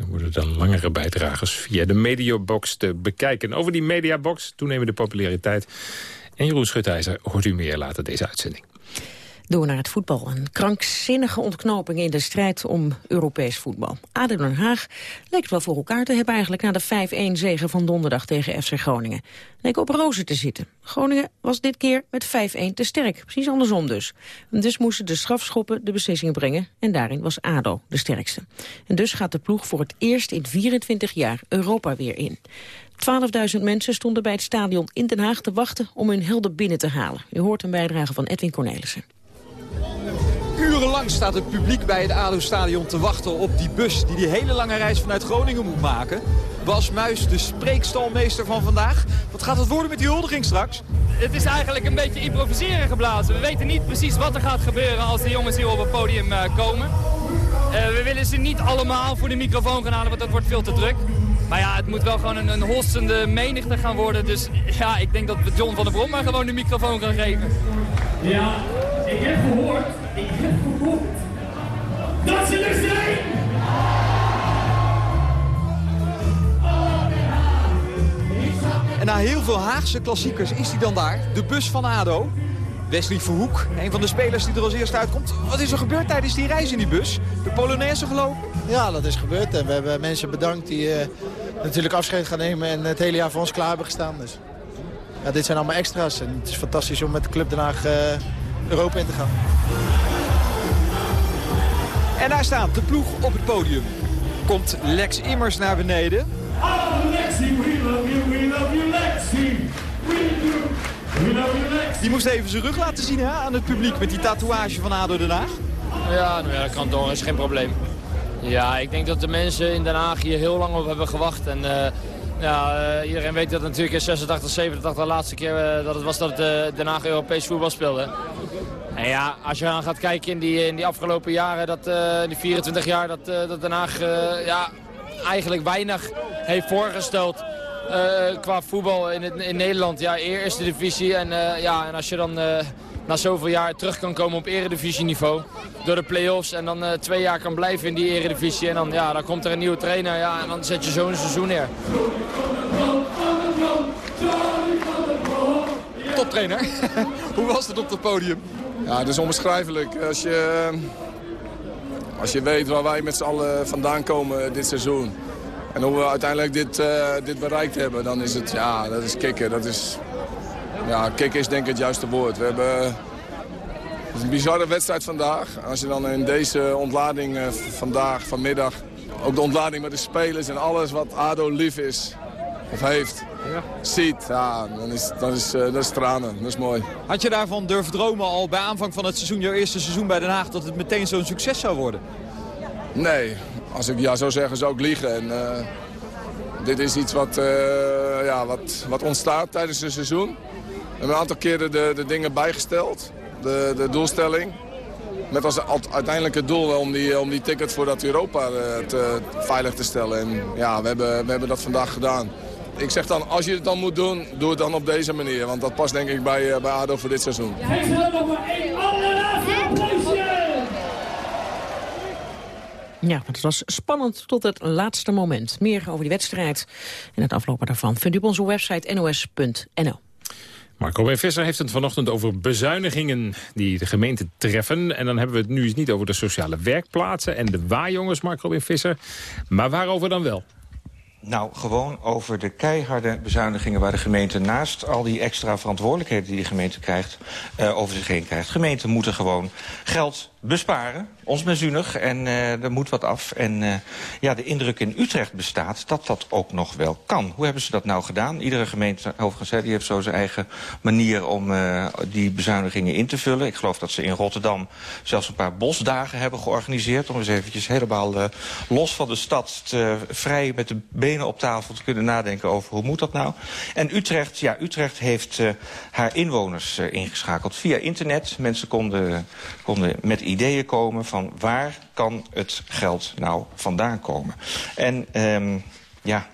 Dan worden dan langere bijdragers via de Mediabox te bekijken. Over die Mediabox, toenemende populariteit. En Jeroen Schutijzer hoort u meer later deze uitzending. Door naar het voetbal. Een krankzinnige ontknoping in de strijd om Europees voetbal. ADO Den Haag het wel voor elkaar te hebben eigenlijk... na de 5-1-zege van donderdag tegen FC Groningen. Leek op rozen te zitten. Groningen was dit keer met 5-1 te sterk. Precies andersom dus. Dus moesten de strafschoppen de beslissingen brengen. En daarin was ADO de sterkste. En dus gaat de ploeg voor het eerst in 24 jaar Europa weer in. 12.000 mensen stonden bij het stadion in Den Haag te wachten om hun helden binnen te halen. U hoort een bijdrage van Edwin Cornelissen. Urenlang staat het publiek bij het ADO-stadion te wachten op die bus... die die hele lange reis vanuit Groningen moet maken. Bas Muis, de spreekstalmeester van vandaag. Wat gaat het worden met die huldiging straks? Het is eigenlijk een beetje improviseren geblazen. We weten niet precies wat er gaat gebeuren als de jongens hier op het podium uh, komen. Uh, we willen ze niet allemaal voor de microfoon gaan halen, want dat wordt veel te druk. Maar ja, het moet wel gewoon een, een hossende menigte gaan worden. Dus ja, ik denk dat we John van der Brom maar gewoon de microfoon gaan geven. Ja, ik heb gehoord, ik heb gehoord dat ze er zijn! En na heel veel Haagse klassiekers is hij dan daar, de bus van ADO. Wesley Verhoek, een van de spelers die er als eerste uitkomt. Wat is er gebeurd tijdens die reis in die bus? De Polonaise gelopen? Ja, dat is gebeurd. En we hebben mensen bedankt die uh, natuurlijk afscheid gaan nemen... en het hele jaar voor ons klaar hebben gestaan. Dus. Ja, dit zijn allemaal extra's. En het is fantastisch om met de Club Den Haag uh, Europa in te gaan. En daar staat de ploeg op het podium. Komt Lex Immers naar beneden. Oh, Lexi, we love you, we love you, Lexi. We do. Die moest even zijn rug laten zien hè, aan het publiek met die tatoeage van ADO Den Haag. Ja, nou ja, dat kan door, is geen probleem. Ja, ik denk dat de mensen in Den Haag hier heel lang op hebben gewacht. En uh, ja, uh, iedereen weet dat natuurlijk in 86, 87 de laatste keer uh, dat het was dat Den Haag Europees voetbal speelde. En ja, als je dan gaat kijken in die, in die afgelopen jaren, dat, die 24 jaar, dat, dat Den Haag ja, eigenlijk weinig heeft voorgesteld. qua voetbal in, het, in Nederland. Ja, eerste divisie. En, ja, en als je dan na zoveel jaar terug kan komen op eredivisieniveau. Door de play-offs en dan uh, twee jaar kan blijven in die eredivisie. En dan, ja, dan komt er een nieuwe trainer ja, en dan zet je zo'n seizoen neer. Toptrainer, hoe was het op het podium? Ja, het is onbeschrijfelijk. Als je, als je weet waar wij met z'n allen vandaan komen dit seizoen. En hoe we uiteindelijk dit, uh, dit bereikt hebben, dan is het, ja, dat is kicken. Dat is, ja, kicken is denk ik het juiste woord. We hebben... Het is een bizarre wedstrijd vandaag. Als je dan in deze ontlading uh, vandaag, vanmiddag... ook de ontlading met de spelers en alles wat ADO lief is of heeft, ja. ziet, ja, dan is, dan is, uh, dat is tranen. Dat is mooi. Had je daarvan durven dromen al bij aanvang van het seizoen, jouw eerste seizoen bij Den Haag, dat het meteen zo'n succes zou worden? Nee, als ik ja zou zeggen zou ik liegen. En, uh, dit is iets wat, ja, wat, wat ontstaat tijdens het seizoen hebben een aantal keren de, de dingen bijgesteld, de, de doelstelling. Met als uiteindelijk het doel om die, om die ticket voor dat Europa eh, te, veilig te stellen. En ja, we hebben, we hebben dat vandaag gedaan. Ik zeg dan, als je het dan moet doen, doe het dan op deze manier. Want dat past denk ik bij, eh, bij ADO voor dit seizoen. Hij nog maar één allerlaatste Ja, het was spannend tot het laatste moment. Meer over die wedstrijd en het aflopen daarvan vindt u op onze website nos.nl. Marco B. Visser heeft het vanochtend over bezuinigingen die de gemeente treffen. En dan hebben we het nu eens niet over de sociale werkplaatsen en de waarjongens, Marco B. Visser. Maar waarover dan wel? Nou, gewoon over de keiharde bezuinigingen waar de gemeente naast al die extra verantwoordelijkheden die de gemeente krijgt, uh, over zich heen krijgt. Gemeenten moeten gewoon geld besparen ons en uh, er moet wat af. En uh, ja, de indruk in Utrecht bestaat dat dat ook nog wel kan. Hoe hebben ze dat nou gedaan? Iedere gemeente, overigens, die heeft zo zijn eigen manier om uh, die bezuinigingen in te vullen. Ik geloof dat ze in Rotterdam zelfs een paar bosdagen hebben georganiseerd... om eens eventjes helemaal los van de stad te, vrij met de benen op tafel te kunnen nadenken over hoe moet dat nou. En Utrecht, ja, Utrecht heeft haar inwoners ingeschakeld via internet. Mensen konden, konden met ideeën komen van waar kan het geld nou vandaan komen. En um, ja,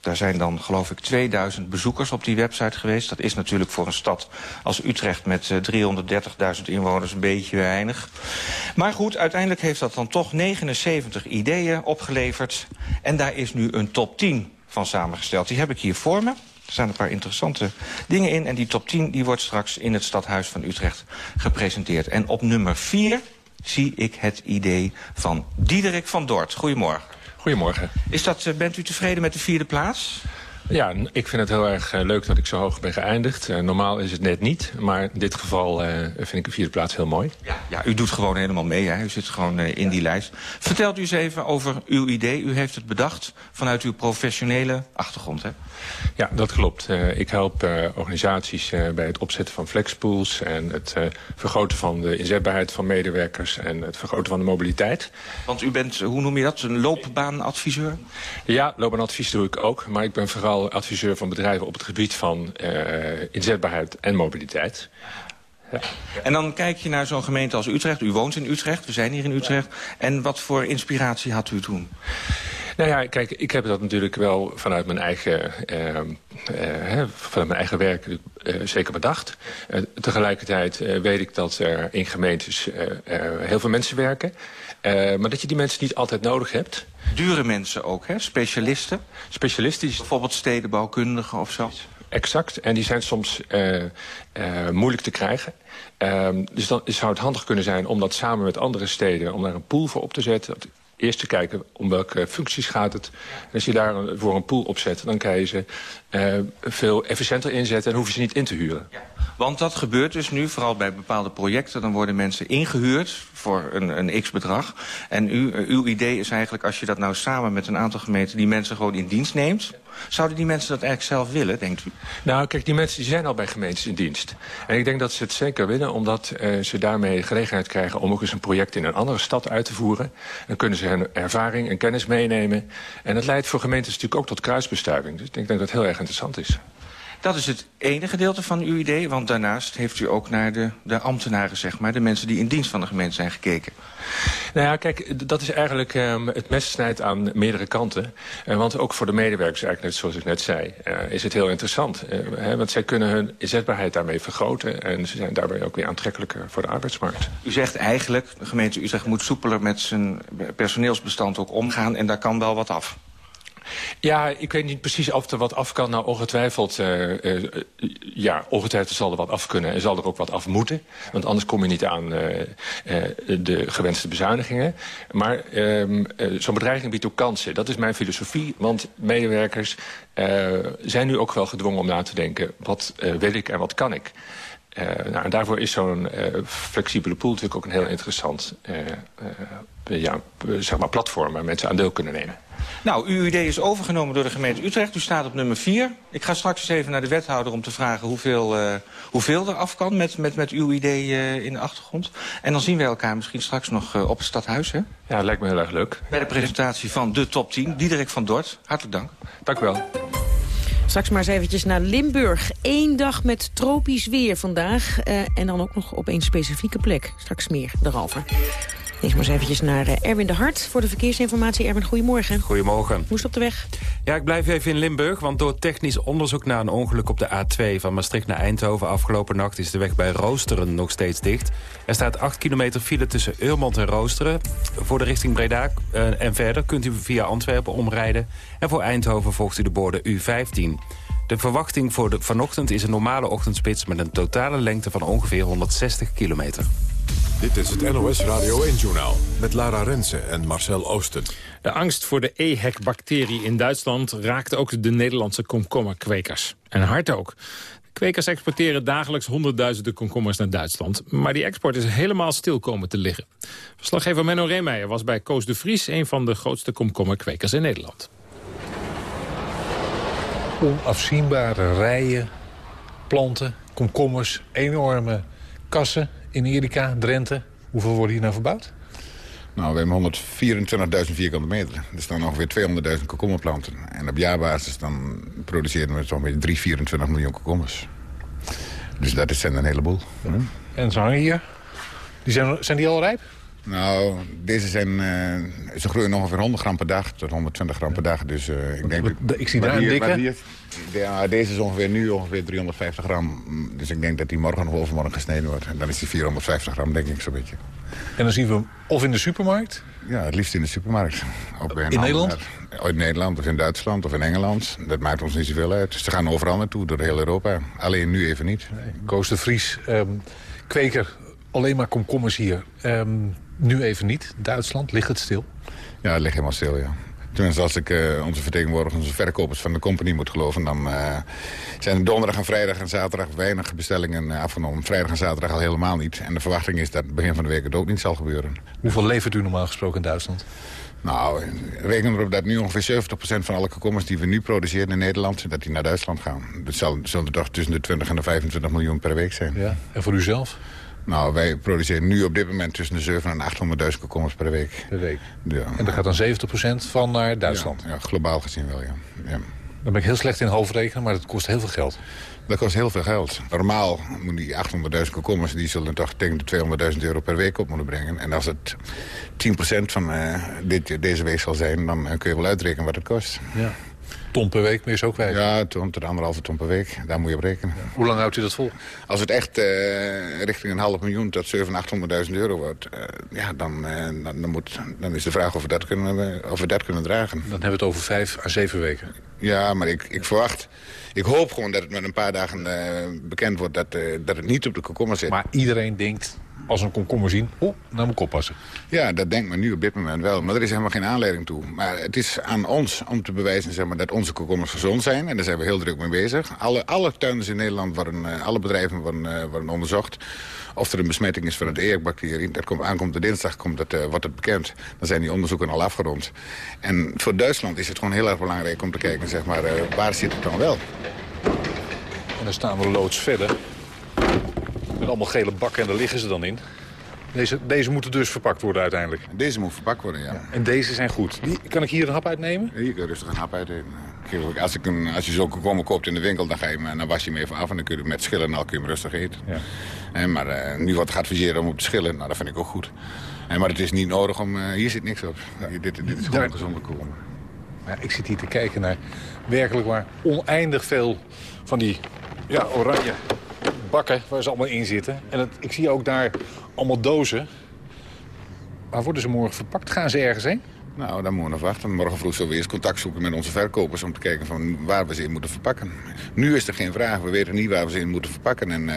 daar zijn dan, geloof ik, 2000 bezoekers op die website geweest. Dat is natuurlijk voor een stad als Utrecht met 330.000 eh, inwoners een beetje weinig. Maar goed, uiteindelijk heeft dat dan toch 79 ideeën opgeleverd. En daar is nu een top 10 van samengesteld. Die heb ik hier voor me. Er staan een paar interessante dingen in. En die top 10 die wordt straks in het stadhuis van Utrecht gepresenteerd. En op nummer 4 zie ik het idee van Diederik van Dort. Goedemorgen. Goedemorgen. Is dat, eh, bent u tevreden met de vierde plaats? Ja, ik vind het heel erg uh, leuk dat ik zo hoog ben geëindigd. Uh, normaal is het net niet, maar in dit geval uh, vind ik de vierde plaats heel mooi. Ja, ja u doet gewoon helemaal mee, hè? u zit gewoon in die lijst. Vertelt u eens even over uw idee. U heeft het bedacht vanuit uw professionele achtergrond, hè? Ja, dat klopt. ik help organisaties bij het opzetten van flexpools... en het vergroten van de inzetbaarheid van medewerkers... en het vergroten van de mobiliteit. Want u bent, hoe noem je dat, een loopbaanadviseur? Ja, loopbaanadvies doe ik ook, maar ik ben vooral adviseur van bedrijven op het gebied van uh, inzetbaarheid en mobiliteit. Ja. En dan kijk je naar zo'n gemeente als Utrecht. U woont in Utrecht, we zijn hier in Utrecht. En wat voor inspiratie had u toen? Nou ja, kijk, ik heb dat natuurlijk wel vanuit mijn eigen, uh, uh, vanuit mijn eigen werk uh, zeker bedacht. tegelijkertijd weet ik dat er in gemeentes heel veel mensen werken. maar dat je die mensen niet altijd nodig hebt. Dure mensen ook, hè? Specialisten? Specialisten. Bijvoorbeeld stedenbouwkundigen of zo? Exact. En die zijn soms moeilijk te krijgen. Uh, dus dan zou het handig kunnen zijn om dat samen met andere steden... om daar een pool voor op te zetten. Eerst te kijken om welke functies gaat het. En als je daar voor een pool op zet, dan kan je ze veel efficiënter inzetten... en hoef je ze niet in te huren. Want dat gebeurt dus nu, vooral bij bepaalde projecten. Dan worden mensen ingehuurd voor een, een x-bedrag. En uw idee is eigenlijk, als je dat nou samen met een aantal gemeenten... die mensen gewoon in dienst neemt Zouden die mensen dat eigenlijk zelf willen, denkt u? Nou, kijk, die mensen zijn al bij gemeentes in dienst. En ik denk dat ze het zeker willen, omdat uh, ze daarmee gelegenheid krijgen... om ook eens een project in een andere stad uit te voeren. Dan kunnen ze hun ervaring en kennis meenemen. En dat leidt voor gemeentes natuurlijk ook tot kruisbestuiving. Dus ik denk dat dat heel erg interessant is. Dat is het ene gedeelte van uw idee, want daarnaast heeft u ook naar de, de ambtenaren, zeg maar, de mensen die in dienst van de gemeente zijn gekeken. Nou ja, kijk, dat is eigenlijk um, het mes snijdt aan meerdere kanten. Uh, want ook voor de medewerkers, eigenlijk net zoals ik net zei, uh, is het heel interessant. Uh, hè, want zij kunnen hun inzetbaarheid daarmee vergroten en ze zijn daarbij ook weer aantrekkelijker voor de arbeidsmarkt. U zegt eigenlijk, de gemeente Utrecht moet soepeler met zijn personeelsbestand ook omgaan en daar kan wel wat af. Ja, ik weet niet precies of er wat af kan. Nou, ongetwijfeld, uh, uh, ja, ongetwijfeld zal er wat af kunnen en zal er ook wat af moeten. Want anders kom je niet aan uh, de gewenste bezuinigingen. Maar ehm, zo'n bedreiging biedt ook kansen. Dat is mijn filosofie, want medewerkers zijn nu ook wel gedwongen om na te denken... wat wil ik en wat kan ik? Uh, nou, en daarvoor is zo'n uh, flexibele pool natuurlijk ook een heel interessant uh, ja, zeg maar platform waar mensen aan deel kunnen nemen. Nou, uw idee is overgenomen door de gemeente Utrecht. U staat op nummer 4. Ik ga straks eens even naar de wethouder om te vragen hoeveel, uh, hoeveel er af kan met, met, met uw idee uh, in de achtergrond. En dan zien we elkaar misschien straks nog uh, op het stadhuis, hè? Ja, lijkt me heel erg leuk. Bij de presentatie van de top 10. Diederik van Dort, hartelijk dank. Dank u wel. Straks maar eens eventjes naar Limburg. Eén dag met tropisch weer vandaag. Uh, en dan ook nog op één specifieke plek. Straks meer daarover. Eerst maar eens eventjes naar Erwin de Hart voor de verkeersinformatie. Erwin, goedemorgen. Goedemorgen. Het op de weg? Ja, ik blijf even in Limburg, want door technisch onderzoek naar een ongeluk op de A2 van Maastricht naar Eindhoven afgelopen nacht is de weg bij Roosteren nog steeds dicht. Er staat 8 kilometer file tussen Eurmond en Roosteren. Voor de richting Breda uh, en verder kunt u via Antwerpen omrijden. En voor Eindhoven volgt u de borden U15. De verwachting voor de, vanochtend is een normale ochtendspits met een totale lengte van ongeveer 160 kilometer. Dit is het NOS Radio 1-journaal met Lara Rensen en Marcel Oosten. De angst voor de EHEC-bacterie in Duitsland raakt ook de Nederlandse komkommerkwekers. En hard ook. De kwekers exporteren dagelijks honderdduizenden komkommers naar Duitsland. Maar die export is helemaal stil komen te liggen. Verslaggever Menno Reemeijer was bij Koos de Vries... een van de grootste komkommerkwekers in Nederland. Onafzienbare rijen, planten, komkommers, enorme kassen in Erika, Drenthe. Hoeveel worden hier nou verbouwd? Nou, we hebben 124.000 vierkante meter. Er staan ongeveer 200.000 komkommerplanten. En op jaarbasis dan produceren we zo'n beetje 3, 24 miljoen komkommers. Dus dat is een heleboel. Ja. En ze hangen hier? Die zijn, zijn die al rijp? Nou, deze zijn, uh, ze groeien ongeveer 100 gram per dag tot 120 gram per dag. Dus uh, ik denk... Ik zie daar een dikke. Ja, deze is ongeveer nu ongeveer 350 gram. Dus ik denk dat die morgen of overmorgen gesneden wordt. En dan is die 450 gram, denk ik, zo'n beetje. En dan zien we hem of in de supermarkt? Ja, het liefst in de supermarkt. Ook bij in Nederland? In Nederland of in Duitsland of in Engeland. Dat maakt ons niet zoveel uit. Ze gaan overal naartoe, door heel Europa. Alleen nu even niet. Nee. Koos de Vries, um, kweker, alleen maar komkommers hier. Um, nu even niet. Duitsland, ligt het stil? Ja, het ligt helemaal stil, ja. Tenminste, als ik uh, onze vertegenwoordigers, onze verkopers van de company moet geloven... dan uh, zijn er donderdag en vrijdag en zaterdag weinig bestellingen uh, afgenomen. Vrijdag en zaterdag al helemaal niet. En de verwachting is dat begin van de week het ook niet zal gebeuren. Hoeveel levert u normaal gesproken in Duitsland? Nou, reken erop dat nu ongeveer 70% van alle komkommers die we nu produceren in Nederland... dat die naar Duitsland gaan. Dat zal, zullen er toch tussen de 20 en de 25 miljoen per week zijn. Ja. En voor u zelf? Nou, wij produceren nu op dit moment tussen de 7 en 800.000 komkommers per week. Per week. Ja. En daar gaat dan 70% van naar Duitsland? Ja, ja, globaal gezien wel, ja. ja. Dan ben ik heel slecht in hoofdrekenen, maar dat kost heel veel geld. Dat kost heel veel geld. Normaal moeten die 800.000 komkommers... die zullen toch tegen de 200.000 euro per week op moeten brengen. En als het 10% van uh, dit, deze week zal zijn... dan uh, kun je wel uitrekenen wat het kost. Ja. Ton per week meer is ook wij. Ja, ton tot anderhalve ton per week. Daar moet je op rekenen. Ja. Hoe lang houdt u dat vol? Als het echt uh, richting een half miljoen tot 700.000, 800.000 euro wordt... Uh, ja, dan, uh, dan, dan, moet, dan is de vraag of we, dat kunnen, of we dat kunnen dragen. Dan hebben we het over vijf à zeven weken. Ja, maar ik, ik verwacht... Ik hoop gewoon dat het met een paar dagen bekend wordt dat, dat het niet op de komkommer zit. Maar iedereen denkt als een komkommer zien... oh, nou moet ik oppassen. Ja, dat denkt men nu op dit moment wel. Maar er is helemaal geen aanleiding toe. Maar het is aan ons om te bewijzen zeg maar, dat onze komkommers gezond zijn. En daar zijn we heel druk mee bezig. Alle, alle tuinders in Nederland, worden, uh, alle bedrijven worden, uh, worden onderzocht. Of er een besmetting is van de EHEC-bacterie. Dat komt, aankomt de dinsdag komt het, uh, wordt het bekend. Dan zijn die onderzoeken al afgerond. En voor Duitsland is het gewoon heel erg belangrijk om te kijken... Zeg maar, waar zit het dan wel. En dan staan we loods verder. Allemaal gele bakken en daar liggen ze dan in. Deze, deze moeten dus verpakt worden uiteindelijk? Deze moet verpakt worden, ja. ja. En deze zijn goed. Die, kan ik hier een hap uitnemen? Hier kun je rustig een hap uitnemen. Als, ik een, als je zulke kommen koopt in de winkel, dan, ga je hem, dan was je hem even af... en dan kun je met schillen en al kun je hem rustig eten. Ja. En, maar uh, nu wordt geadviseerd om op te schillen, nou, dat vind ik ook goed. En, maar het is niet nodig om... Uh, hier zit niks op. Ja. Dit, dit is gewoon gezonde komen. Ja, ik zit hier te kijken naar werkelijk waar oneindig veel van die ja, oranje bakken waar ze allemaal in zitten. En het, ik zie ook daar allemaal dozen. Waar worden ze morgen verpakt? Gaan ze ergens heen? Nou, dan moeten we nog wachten. Morgen vroeg zullen we eerst contact zoeken met onze verkopers... om te kijken van waar we ze in moeten verpakken. Nu is er geen vraag. We weten niet waar we ze in moeten verpakken. En uh,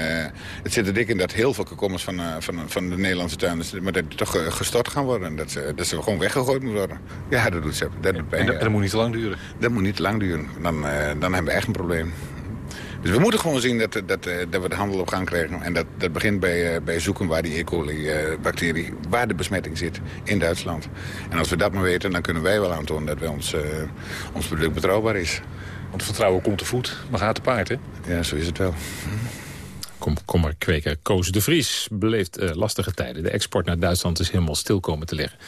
het zit er dik in dat heel veel komkommers van, uh, van, van de Nederlandse tuinen... maar dat toch uh, gestort gaan worden. Dat ze, dat ze gewoon weggegooid moeten worden. Ja, dat doet ze. Dat doet pijn, en dat, ja. dat, moet niet te lang duren? Dat moet niet te lang duren. Dan, dan hebben we echt een probleem. Dus we moeten gewoon zien dat, dat, dat we de handel op gang krijgen. En dat, dat begint bij, bij zoeken waar die E. coli-bacterie, waar de besmetting zit in Duitsland. En als we dat maar weten, dan kunnen wij wel aantonen dat wij ons, uh, ons product betrouwbaar is. Want vertrouwen komt te voet, maar gaat te paard, hè? Ja, zo is het wel. Komkommerkweker Koos de Vries beleeft uh, lastige tijden. De export naar Duitsland is helemaal stil komen te liggen.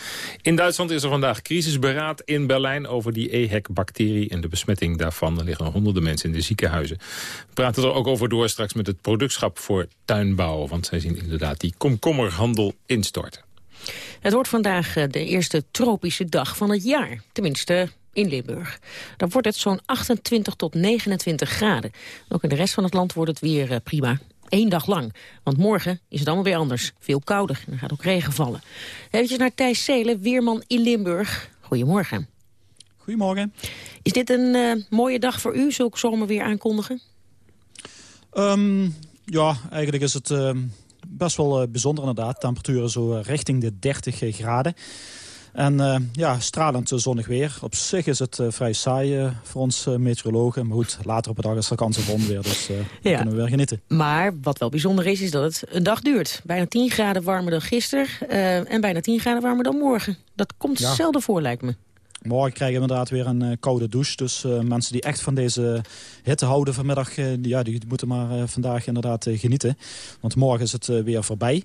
In Duitsland is er vandaag crisisberaad in Berlijn over die EHEC-bacterie en de besmetting daarvan. Er liggen honderden mensen in de ziekenhuizen. We praten er ook over door straks met het productschap voor tuinbouw. Want zij zien inderdaad die komkommerhandel instorten. Het wordt vandaag de eerste tropische dag van het jaar. Tenminste, in Limburg. Dan wordt het zo'n 28 tot 29 graden. Ook in de rest van het land wordt het weer prima. Eén dag lang. Want morgen is het allemaal weer anders. Veel kouder. En er gaat ook regen vallen. Even naar Thijs Zelen, weerman in Limburg. Goedemorgen. Goedemorgen. Is dit een uh, mooie dag voor u, zulke zomer weer aankondigen? Um, ja, eigenlijk is het uh, best wel uh, bijzonder inderdaad. Temperaturen zo richting de 30 graden. En uh, ja, stralend zonnig weer. Op zich is het uh, vrij saai uh, voor ons meteorologen. Maar goed, later op de dag is er kans op onweer. Dus ja. kunnen we weer genieten. Maar wat wel bijzonder is, is dat het een dag duurt. Bijna 10 graden warmer dan gisteren. en bijna 10 graden warmer dan morgen. Dat komt ja. zelden voor, lijkt me. Morgen krijgen we inderdaad weer een koude douche. Dus mensen die echt van deze hitte houden vanmiddag... die, ja, die moeten maar vandaag inderdaad genieten. Want morgen is het weer voorbij.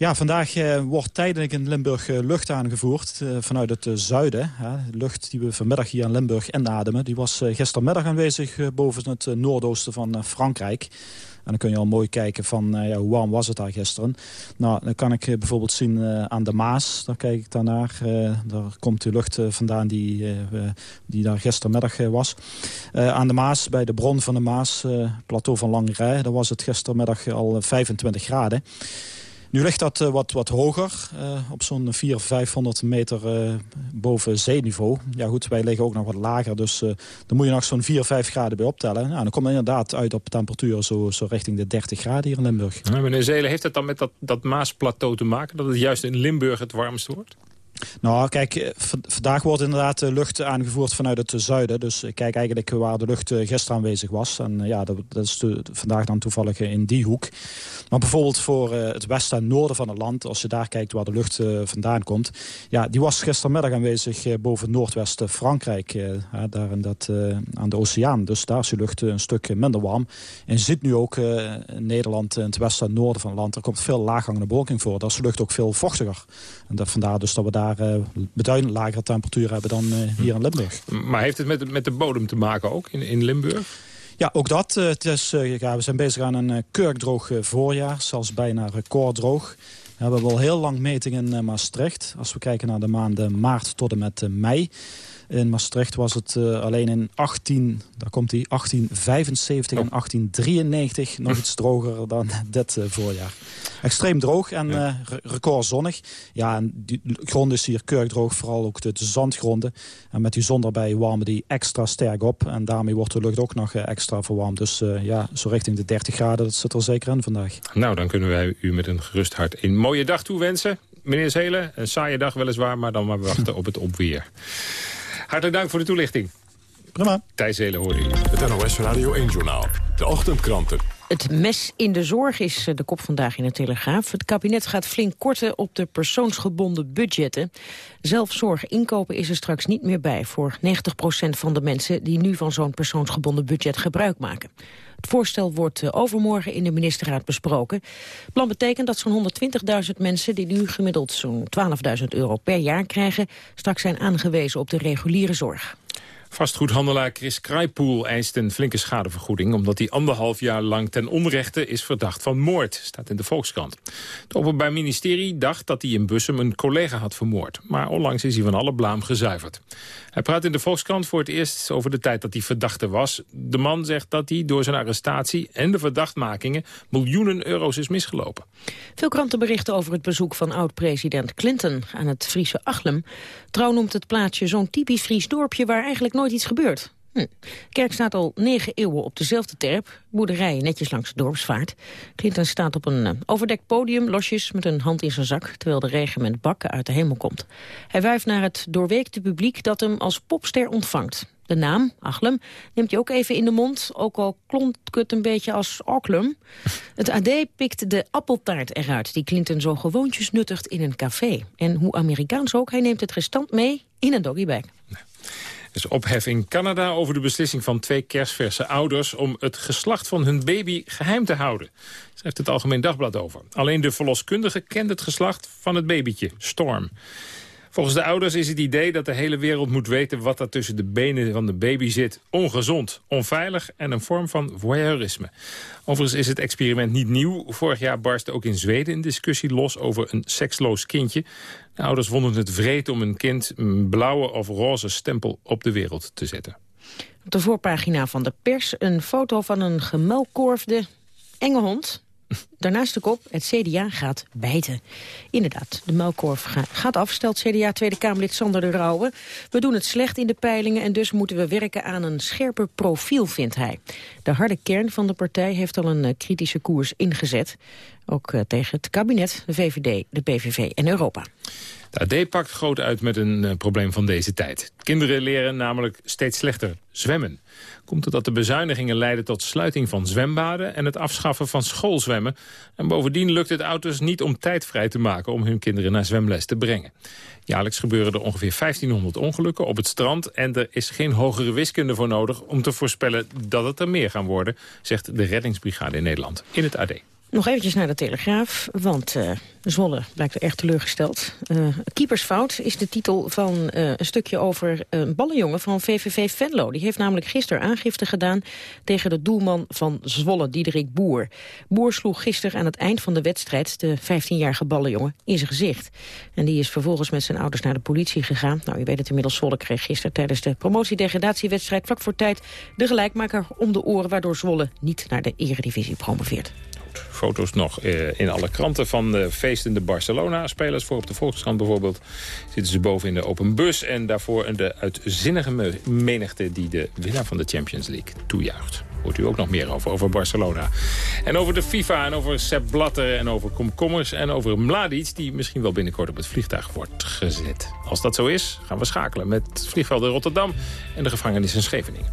Ja, vandaag uh, wordt tijdelijk in Limburg uh, lucht aangevoerd uh, vanuit het zuiden. De lucht die we vanmiddag hier in Limburg inademen... die was gistermiddag aanwezig boven het noordoosten van Frankrijk. En dan kun je al mooi kijken van ja, hoe warm was het daar gisteren. Nou, dan kan ik bijvoorbeeld zien aan de Maas. Daar kijk ik daarnaar. daar komt de lucht vandaan die, die daar gistermiddag was. aan de Maas, bij de bron van de Maas, plateau van Langerij... daar was het gistermiddag al 25 graden. Nu ligt dat uh, wat, wat hoger, uh, op zo'n 400, 500 meter uh, boven zeeniveau. Ja goed, wij liggen ook nog wat lager, dus dan moet je nog zo'n 4, 5 graden bij optellen. Nou, dan kom je inderdaad uit op temperatuur zo, zo richting de 30 graden hier in Limburg. Meneer Zelen, heeft het dan met dat, dat Maasplateau te maken, dat het juist in Limburg het warmst wordt? Nou, kijk, vandaag wordt inderdaad de lucht aangevoerd vanuit het zuiden. Dus ik kijk eigenlijk waar de lucht gisteren aanwezig was. En ja, dat, is vandaag dan toevallig in die hoek. Maar bijvoorbeeld voor het westen en noorden van het land... als je daar kijkt waar de lucht vandaan komt... ja, die was gistermiddag aanwezig boven noordwesten Frankrijk. daar dat, aan de oceaan. Dus daar is de lucht een stuk minder warm. En je ziet nu ook in Nederland, in het westen en noorden van het land... er komt veel laaghangende bewolking voor. Daar is de lucht ook veel vochtiger. En dat, vandaar dus dat we daar beduidend lagere temperaturen hebben dan hier in Limburg. Maar heeft het met, met de bodem te maken ook in, in Limburg? Ja, ook dat. Het is, ja, we zijn bezig aan een kurkdroog voorjaar, zelfs bijna recorddroog. We hebben al heel lang metingen in Maastricht. Als we kijken naar de maanden maart tot en met mei. In Maastricht was het alleen in 18, daar komt die 1875 en 1893 nog iets droger dan dit voorjaar. Extreem droog en ja. record zonnig. Ja, en die grond is hier kurkdroog, vooral ook de, zandgronden. En met die zon erbij warmen die extra sterk op. En daarmee wordt de lucht ook nog extra verwarmd. Dus ja, zo richting de 30 graden, dat zit er zeker in vandaag. Nou, dan kunnen wij u met een gerust hart een mooie dag toewensen. Meneer Zelen, een saaie dag weliswaar, maar dan maar wachten op het opweer. Hartelijk dank voor de toelichting. Prima. Thijs Zelen hoorde u. Het NOS Radio 1-journaal. De ochtendkranten. Het mes in de zorg is de kop vandaag in de Telegraaf. Het kabinet gaat flink korten op de persoonsgebonden budgetten. Zelfzorg inkopen is er straks niet meer bij... voor 90% van de mensen die nu van zo'n persoonsgebonden budget gebruik maken. Het voorstel wordt eh, overmorgen in de ministerraad besproken. Plan betekent dat zo'n 120.000 mensen die nu gemiddeld zo'n 12.000 euro per jaar krijgen... straks zijn aangewezen op de reguliere zorg. Vastgoedhandelaar Chris Krijpoel eist een flinke schadevergoeding... omdat hij anderhalf jaar lang ten onrechte is verdacht van moord. Staat in de Volkskrant. Het Openbaar Ministerie dacht dat hij in Bussum een collega had vermoord. Maar onlangs is hij van alle blaam gezuiverd. Hij praat in de Volkskrant voor het eerst over de tijd dat hij verdachte was. De man zegt dat hij door zijn arrestatie en de verdachtmakingen... miljoenen euro's is misgelopen. Veel kranten berichten over het bezoek van oud-president Clinton... aan het Friese Achlem. Trouw noemt het plaatsje zo'n typisch Fries dorpje... waar eigenlijk nooit iets gebeurt. Hm. Kerk staat al negen eeuwen op dezelfde terp. Boerderijen netjes langs de dorpsvaart. Clinton staat op een uh, overdekt podium, losjes, met een hand in zijn zak... terwijl de regen met bakken uit de hemel komt. Hij wuift naar het doorweekte publiek dat hem als popster ontvangt. De naam, Achlem, neemt hij ook even in de mond. Ook al klonk het een beetje als Auklum. Het AD pikt de appeltaart eruit... die Clinton zo gewoontjes nuttigt in een café. En hoe Amerikaans ook, hij neemt het restant mee in een doggybag. Is ophef in Canada over de beslissing van twee kerstverse ouders... om het geslacht van hun baby geheim te houden. Schrijft het Algemeen Dagblad over. Alleen de verloskundige kent het geslacht van het babytje, Storm. Volgens de ouders is het idee dat de hele wereld moet weten... wat er tussen de benen van de baby zit. Ongezond, onveilig en een vorm van voyeurisme. Overigens is het experiment niet nieuw. Vorig jaar barstte ook in Zweden een discussie los over een seksloos kindje. De ouders vonden het vreed om een kind een blauwe of roze stempel op de wereld te zetten. Op de voorpagina van de pers een foto van een gemelkorfde enge hond. Daarnaast de kop, het CDA gaat bijten. Inderdaad, de melkkorf gaat af, stelt CDA Tweede Kamerlid Sander de Rauwe. We doen het slecht in de peilingen en dus moeten we werken aan een scherper profiel, vindt hij. De harde kern van de partij heeft al een eh, kritische koers ingezet. Ook eh, tegen het kabinet, de VVD, de PVV en Europa. De AD pakt groot uit met een uh, probleem van deze tijd. Kinderen leren namelijk steeds slechter zwemmen. Komt het dat de bezuinigingen leiden tot sluiting van zwembaden... en het afschaffen van schoolzwemmen. En bovendien lukt het ouders niet om tijd vrij te maken... om hun kinderen naar zwemles te brengen. Jaarlijks gebeuren er ongeveer 1500 ongelukken op het strand... en er is geen hogere wiskunde voor nodig om te voorspellen dat het er meer gaan worden... zegt de reddingsbrigade in Nederland in het AD. Nog eventjes naar de Telegraaf, want uh, Zwolle blijkt erg teleurgesteld. Uh, keepersfout is de titel van uh, een stukje over een ballenjongen van VVV Venlo. Die heeft namelijk gisteren aangifte gedaan tegen de doelman van Zwolle, Diederik Boer. Boer sloeg gisteren aan het eind van de wedstrijd de 15-jarige ballenjongen in zijn gezicht. En die is vervolgens met zijn ouders naar de politie gegaan. Nou, u weet het inmiddels, Zwolle kreeg gisteren tijdens de promotiedegradatiewedstrijd vlak voor tijd de gelijkmaker om de oren, waardoor Zwolle niet naar de eredivisie promoveert. Foto's nog eh, in alle kranten van de feestende Barcelona-spelers. Voor op de Volkskrant bijvoorbeeld zitten ze boven in de open bus. En daarvoor de uitzinnige menigte die de winnaar van de Champions League toejuicht. Hoort u ook nog meer over, over Barcelona. En over de FIFA en over Sepp Blatter en over komkommers... en over Mladic, die misschien wel binnenkort op het vliegtuig wordt gezet. Als dat zo is, gaan we schakelen met het vliegveld in Rotterdam... en de gevangenis in Scheveningen.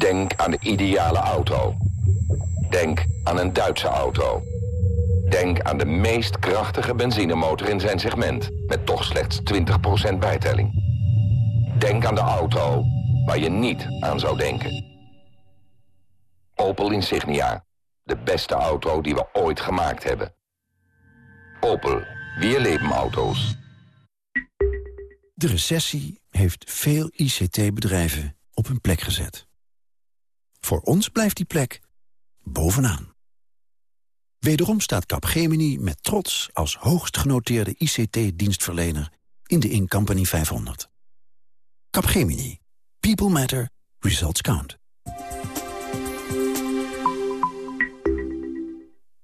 Denk aan de ideale auto. Denk aan een Duitse auto. Denk aan de meest krachtige benzinemotor in zijn segment... met toch slechts 20% bijtelling. Denk aan de auto waar je niet aan zou denken. Opel Insignia. De beste auto die we ooit gemaakt hebben. Opel. Weer leven auto's. De recessie heeft veel ICT-bedrijven op hun plek gezet. Voor ons blijft die plek bovenaan. Wederom staat Capgemini met trots als hoogst genoteerde ICT-dienstverlener in de Incompany 500. Capgemini. People matter. Results count.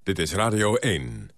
Dit is Radio 1.